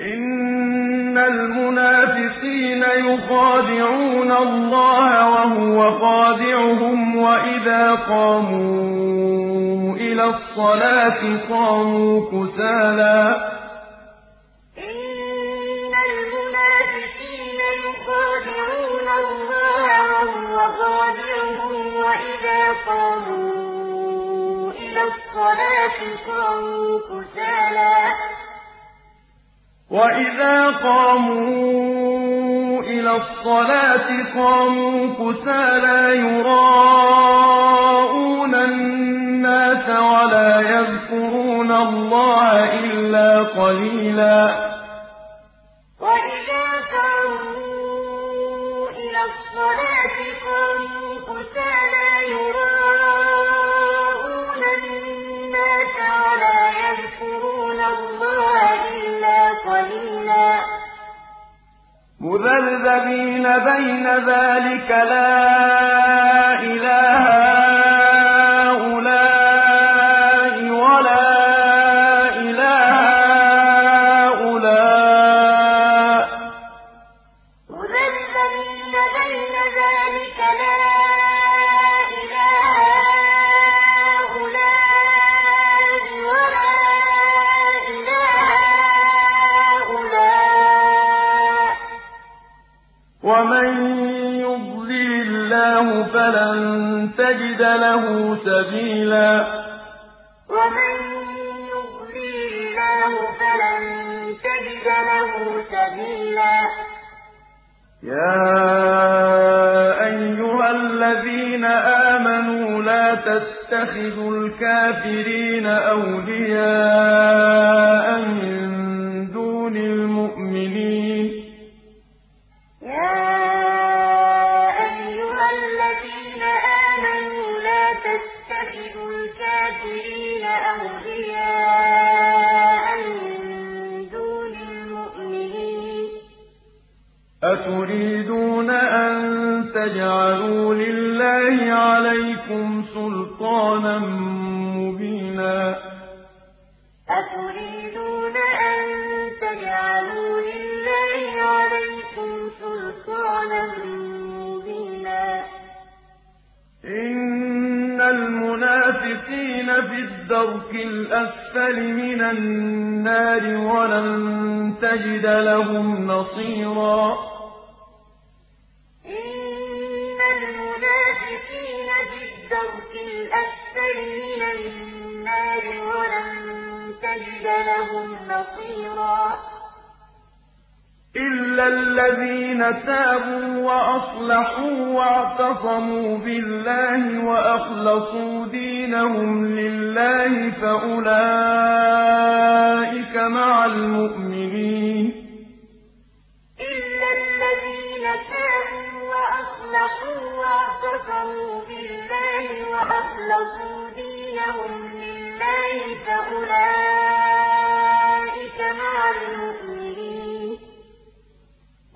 إِنَّ الْمُنَافِقِينَ يُخَادِعُونَ اللَّهَ وَهُوَ خَادِعُهُمْ وَإِذَا قَامُوا إِلَى الصَّلَاةِ قَامُوا كُسَالَىٰ وَإِذَا قَامُوا إِلَى الصَّلَاةِ قَامُوا كُسَالَىٰ وَإِذَا قَامُوا إِلَى الصَّلَاةِ قَامُوا كُسَالَىٰ يُرَاءُونَ النَّاسَ وَلَا يَذْكُرُونَ اللَّهَ إِلَّا قَلِيلًا وَإِذَا قَامُوا إِلَى الصَّلَاةِ قَامُوا كُسَالَىٰ يُرَاءُونَ النَّاسَ وَلَا يَذْكُرُونَ اللَّهَ إِلَّا مُّذَبْذَبِينَ بَيْنَ ذَٰلِكَ لَا إِلَىٰ تَجِدَ لَهُ سَبِيلًا. وَمَن يُضْلِلِ اللَّهُ فَلَن تَجِدَ لَهُ سَبِيلًا. يَا أَيُّهَا الَّذِينَ آمَنُوا لَا تَتَّخِذُوا الْكَافِرِينَ أَوْلِيَاءَ مِن أَتُرِيدُونَ أَن تَجْعَلُوا لِلَّهِ عَلَيْكُمْ سُلْطَانًا مُّبِينًا أَتُرِيدُونَ أَن تَجْعَلُوا لِلَّهِ عَلَيْكُمْ سُلْطَانًا مُّبِينًا الْمُنَافِقِينَ فِي الدَّرْكِ الْأَسْفَلِ مِنَ النَّارِ وَلَن تَجِدَ لَهُمْ نَصِيرًا. إِنَّ الْمُنَافِقِينَ فِي الدَّرْكِ الْأَسْفَلِ مِنَ النَّارِ وَلَن تَجِدَ لَهُمْ نَصِيرًا. إِلَّا الَّذِينَ تَابُوا وَأَصْلَحُوا وَاعْتَصَمُوا بِاللَّهِ وَأَخْلَصُوا دِينَهُمْ لِلَّهِ فَأُولَٰئِكَ مَعَ الْمُؤْمِنِينَ إِلَّا الَّذِينَ تَابُوا وَأَصْلَحُوا وَاعْتَصَمُوا بِاللَّهِ وَأَخْلَصُوا دِينَهُمْ لِلَّهِ فَأُولَٰئِكَ مَعَ الْمُؤْمِنِينَ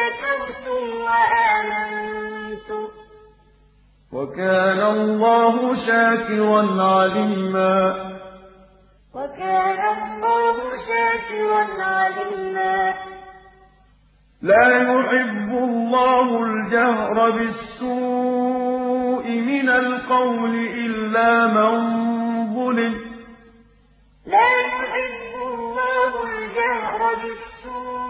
شَكَرْتُمْ وَآمَنتُمْ ۚ. وَكَانَ اللَّهُ شَاكِرًا عَلِيمًا. وَكَانَ اللَّهُ شَاكِرًا عَلِيمًا. لَّا يُحِبُّ اللَّهُ الْجَهْرَ بِالسُّوءِ مِنَ الْقَوْلِ إِلَّا مَن ظُلِمَ. لَا يُحِبُّ اللَّهُ الْجَهْرَ بِالسُّوءِ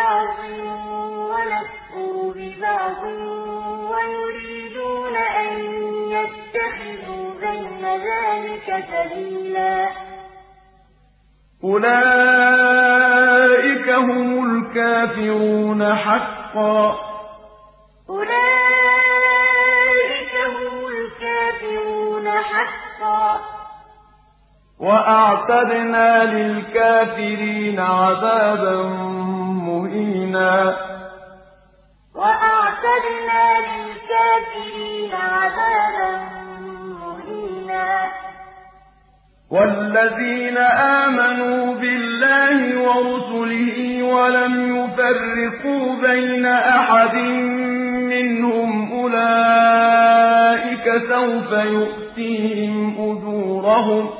بِبَعْضٍ وَنَكْفُرُ بِبَعْضٍ وَيُرِيدُونَ أَن يَتَّخِذُوا بَيْنَ ذَٰلِكَ سَبِيلًا. أُولَٰئِكَ هُمُ الْكَافِرُونَ حَقًّا ۚ. وَأَعْتَدْنَا لِلْكَافِرِينَ عَذَابًا مُّهِينًا. وَأَعْتَدْنَا لِلْكَافِرِينَ عَذَابًا مُّهِينًا. وَالَّذِينَ آمَنُوا بِاللَّهِ وَرُسُلِهِ وَلَمْ يُفَرِّقُوا بَيْنَ أَحَدٍ مِّنْهُمْ أُولَٰئِكَ سَوْفَ يُؤْتِيهِمْ أُجُورَهُمْ ۗ.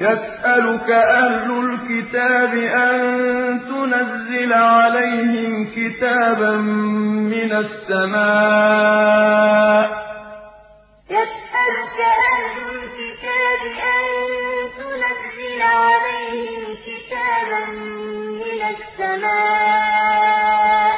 يَسْأَلُكَ أَهْلُ الْكِتَابِ أَن تُنَزِّلَ عَلَيْهِمْ كِتَابًا مِّنَ السَّمَاءِ ۚ. يَسْأَلُكَ أَهْلُ الْكِتَابِ أَن تُنَزِّلَ عَلَيْهِمْ كِتَابًا مِّنَ السَّمَاءِ ۚ.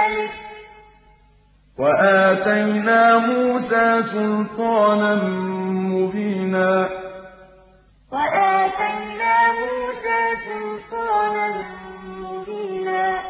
ذَٰلِكَ ۚ وَآتَيْنَا مُوسَىٰ سُلْطَانًا مُّبِينًا. وَآتَيْنَا مُوسَىٰ سُلْطَانًا مُّبِينًا.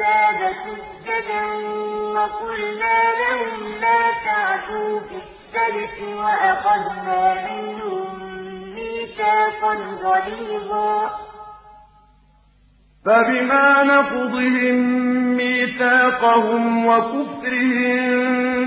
الْبَابَ سُجَّدًا وَقُلْنَا لَهُمْ لَا تَعْدُوا فِي السَّبْتِ وَأَخَذْنَا مِنْهُم مِّيثَاقًا غَلِيظًا. فَبِمَا نَقْضِهِم مِّيثَاقَهُمْ وَكُفْرِهِم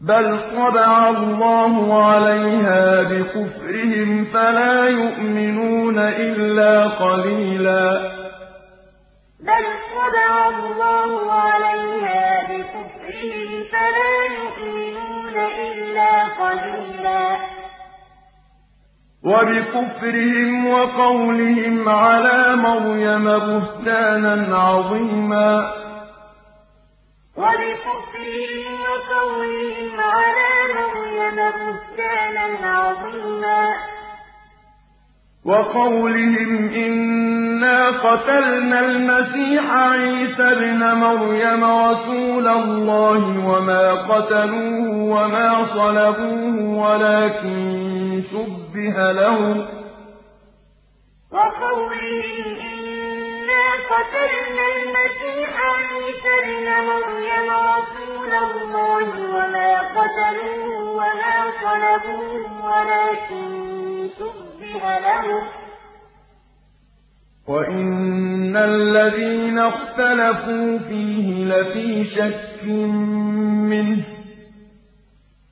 بل طبع الله عليها بكفرهم فلا يؤمنون إلا قليلا بل طبع الله عليها بكفرهم فلا يؤمنون إلا قليلا وبكفرهم وقولهم على مريم بهتانا عظيما وبكفرهم وقولهم على مريم بهتانا عظيما. وقولهم إنا قتلنا المسيح عيسى ابن مريم رسول الله وما قتلوه وما صلبوه ولكن شبه لهم وقولهم إنا قتلنا المسيح عيسى ابن مريم رسول الله وما قتلوه وما صلبوه ولكن شبه لهم وإن الذين اختلفوا فيه لفي شك منه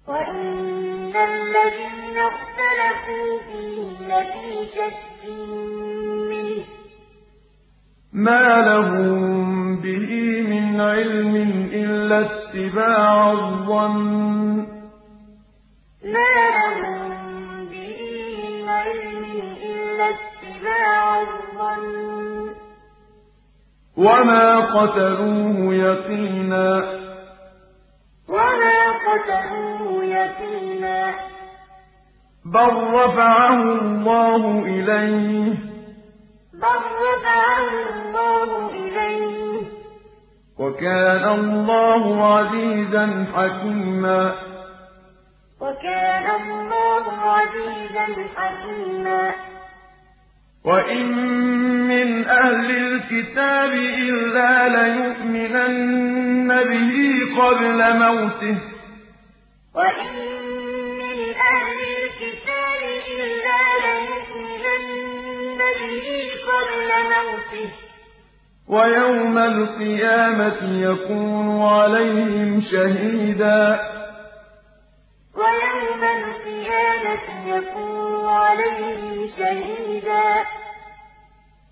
وإن الذين اختلفوا فيه لفي شك منه ما لهم به من علم إلا اتباع الظن وما قتلوه يقينا بل رفعه الله إليه بل رفعه الله إليه. وكان الله عزيزا حكيما. وكان الله عزيزا حكيما. وإن من أهل الكتاب إلا ليؤمنن به قبل موته. ويوم القيامة يكون عليهم شهيدا. ويوم القيامة يكون عليهم شهيدا.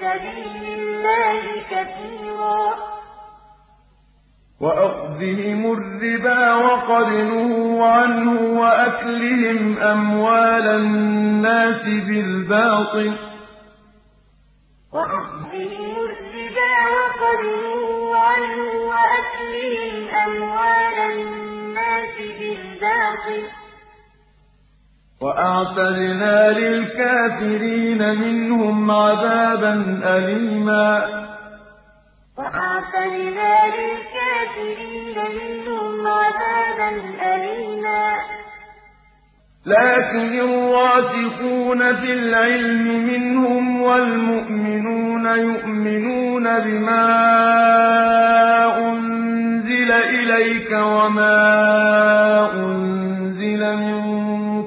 سبيل الله كثيرا. وأخذهم الربا وقد نهوا عنه وأكلهم أموال الناس بالباطل. وأخذهم الربا وقد نهوا عنه وأكلهم أموال الناس بالباطل. وأعتدنا للكافرين منهم عذابا أليما. وأعتدنا للكافرين منهم عذابا أليما. لكن الراسخون في العلم منهم والمؤمنون يؤمنون بما أنزل إليك وما أنزل من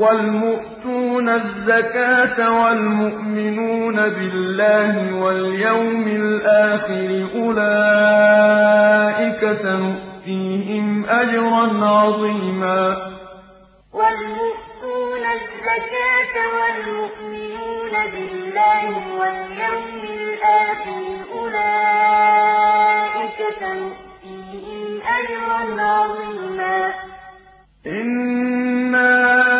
والمؤتون الزكاة والمؤمنون بالله واليوم الآخر أولئك سنؤتيهم أجرا عظيما. والمؤتون الزكاة والمؤمنون بالله واليوم الآخر أولئك سنؤتيهم أجرا عظيما. إنا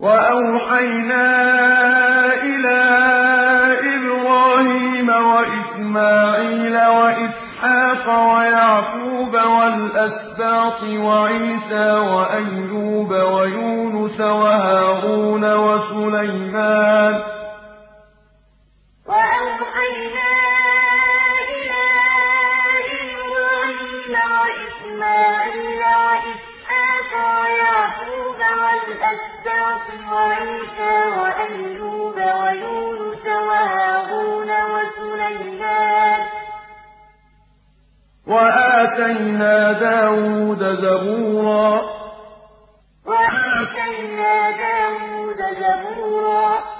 وأوحينا إلى إبراهيم وإسماعيل وإسحاق ويعقوب والأسباط وعيسى وأيوب ويونس وهارون وسليمان. وأوحينا إلى إبراهيم وإسماعيل وإسحاق ويعقوب والأسباط وعيسى وأيوب ويونس وهارون وسليمان. وآتينا داود زبورا. وآتينا داود زبورا.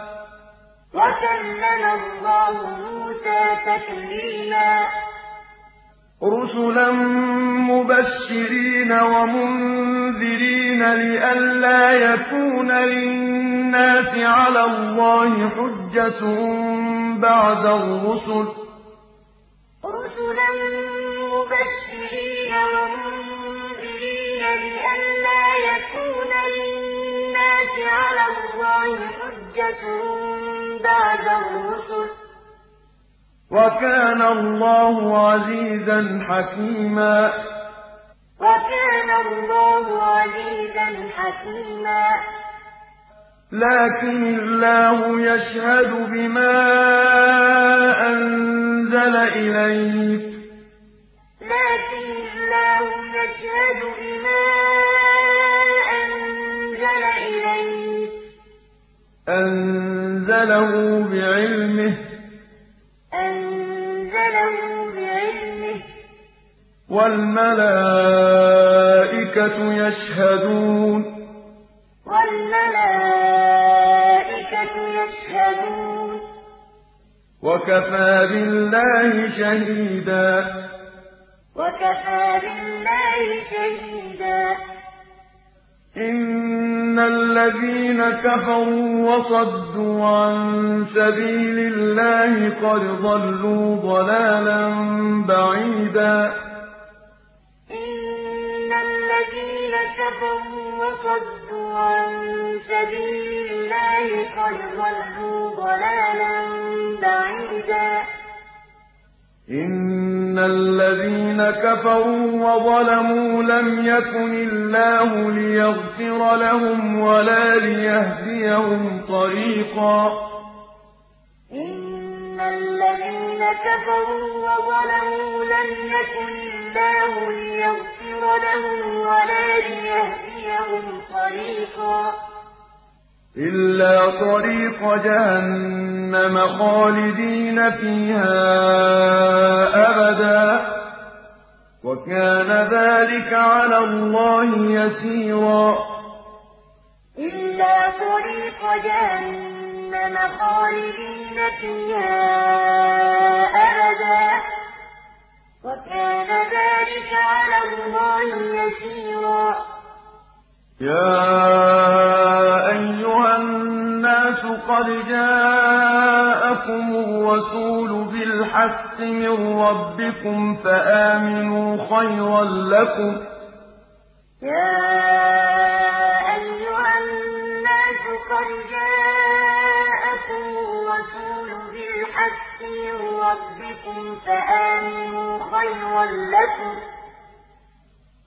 وكلم الله موسى تكليما. رسلا مبشرين ومنذرين لئلا يكون للناس على الله حجة بعد الرسل. رسلا مبشرين ومنذرين لئلا يكون للناس على الله حجة بعد الرسل. وكان الله عزيزا حكيما. وكان الله عزيزا حكيما. لكن الله يشهد بما أنزل إليك. لكن الله يشهد بما أنزل إليك. أنزله بعلمه. أنزله بعلمه. والملائكة يشهدون. والملائكة يشهدون. وكفى بالله شهيدا. وكفى بالله شهيدا. إن الذين كفروا وصدوا عن سبيل الله قد ضلوا ضلالا بعيدا. إن الذين كفروا وصدوا عن سبيل الله قد ضلوا ضلالا بعيدا. إن الذين كفروا وظلموا لم يكن الله ليغفر لهم ولا ليهديهم طريقا إن الذين كفروا وظلموا لم يكن الله ليغفر لهم ولا ليهديهم طريقا إلا طريق جهنم خالدين فيها أبدا. وكان ذلك على الله يسيرا. إلا طريق جهنم خالدين فيها أبدا. وكان ذلك على الله يسيرا. يا أيها الناس قد جاءكم الرسول بالحق من ربكم فآمنوا خيرا لكم.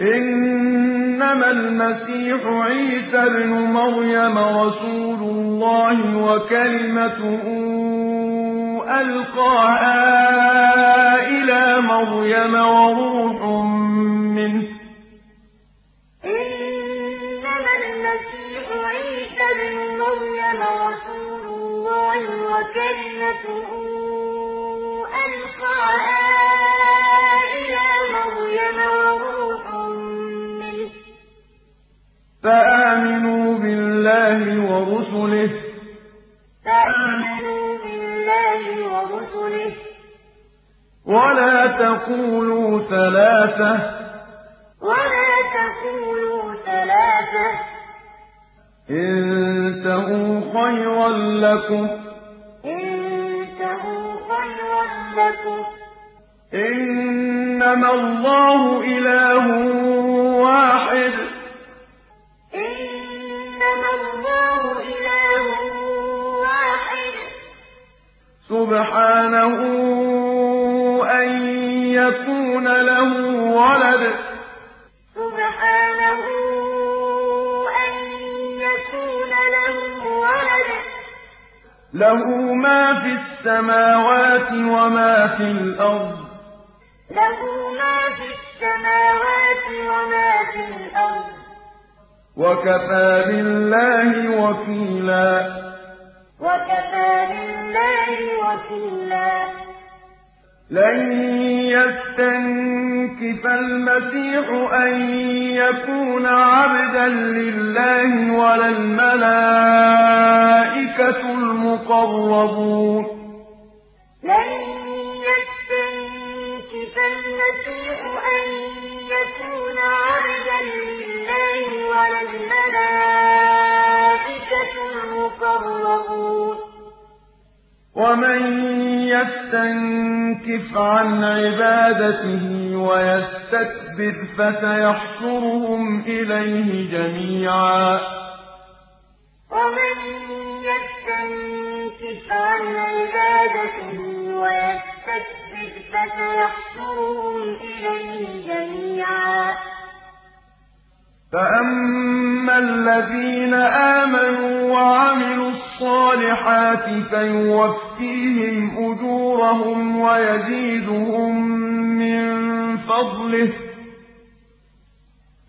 إنما المسيح عيسى ابن مريم رسول الله وكلمته ألقاها إلى مريم وروح منه. وكلمته ألقاها إلى مريم وروح فآمنوا بالله ورسله. فآمنوا بالله ورسله. ولا تقولوا ثلاثة. ولا تقولوا ثلاثة. انتهوا خيرا لكم. انتهوا خيرا لكم. إنما الله إله واحد. إنما الله إله واحد. سبحانه أن يكون له ولد. سبحانه أن يكون له ولد. له ما في السماوات وما في الأرض. له ما في السماوات وما في الأرض. وكفى بالله وكيلا. وكفى بالله وكيلا. لن يستنكف المسيح أن يكون عبدا لله ولا الملائكة المقربون. لن المسيح أن يكون عبدا لله ولا الملائكة المقربون. ومن يستنكف عن عبادته ويستكبر فسيحشرهم إليه جميعا. ومن يستنكف عن عبادته ويستكبر فسيحشرهم إليه جميعا. فأما الذين آمنوا وعملوا الصالحات فيوفيهم أجورهم ويزيدهم من فضله.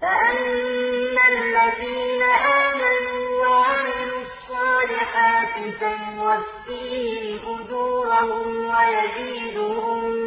فأما الذين آمنوا وعملوا الصالحات فيوفيهم أجورهم ويزيدهم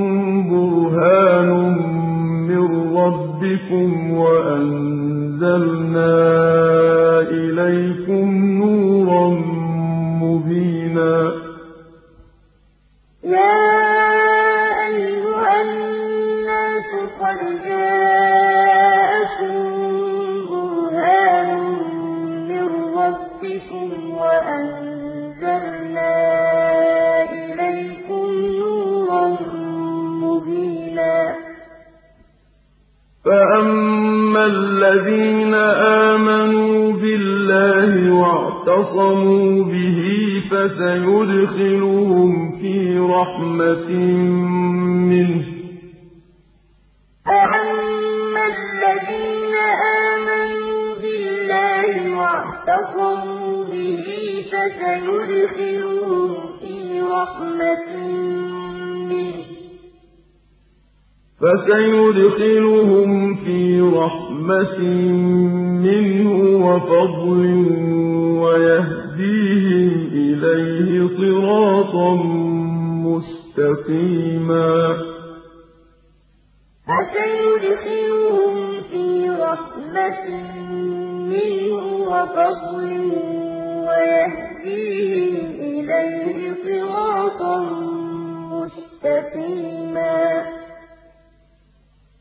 ربكم وأنزلنا إليكم نورا مبينا. فأما الذين آمَنُوا بِاللَّهِ وَاعْتَصَمُوا بِهِ فَسَيُدْخِلُهُمْ فِي رَحْمَةٍ مِّنْهُ ۚ فَأَمَّا الَّذِينَ آمَنُوا بِاللَّهِ وَاعْتَصَمُوا بِهِ فَسَيُدْخِلُهُمْ فِي رَحْمَةٍ مِّنْهُ فَسَيُدْخِلُهُمْ فِي رَحْمَةٍ مِّنْهُ وَفَضْلٍ وَيَهْدِيهِمْ إِلَيْهِ صِرَاطًا مُّسْتَقِيمًا. فَسَيُدْخِلُهُمْ فِي رَحْمَةٍ مِّنْهُ وَفَضْلٍ وَيَهْدِيهِمْ إِلَيْهِ صِرَاطًا مُّسْتَقِيمًا.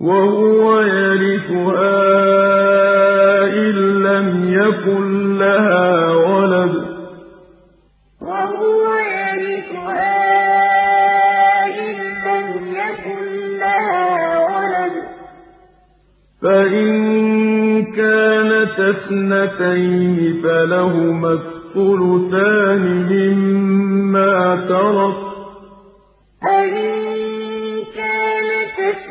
وَهُوَ يَرِثُهَا إِن لَّمْ يَكُن لَّهَا وَلَدٌ ۚ. فَإِن كَانَتَا اثْنَتَيْنِ فَلَهُمَا الثُّلُثَانِ مِمَّا تَرَكَ ۚ.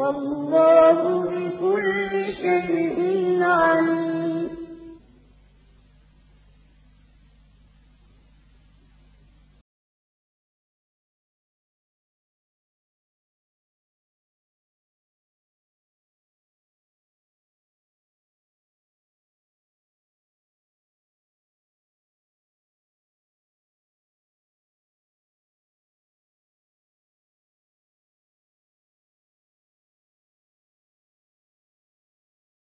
وَاللَّهُ بِكُلِّ شَيْءٍ عَلِيمٌ.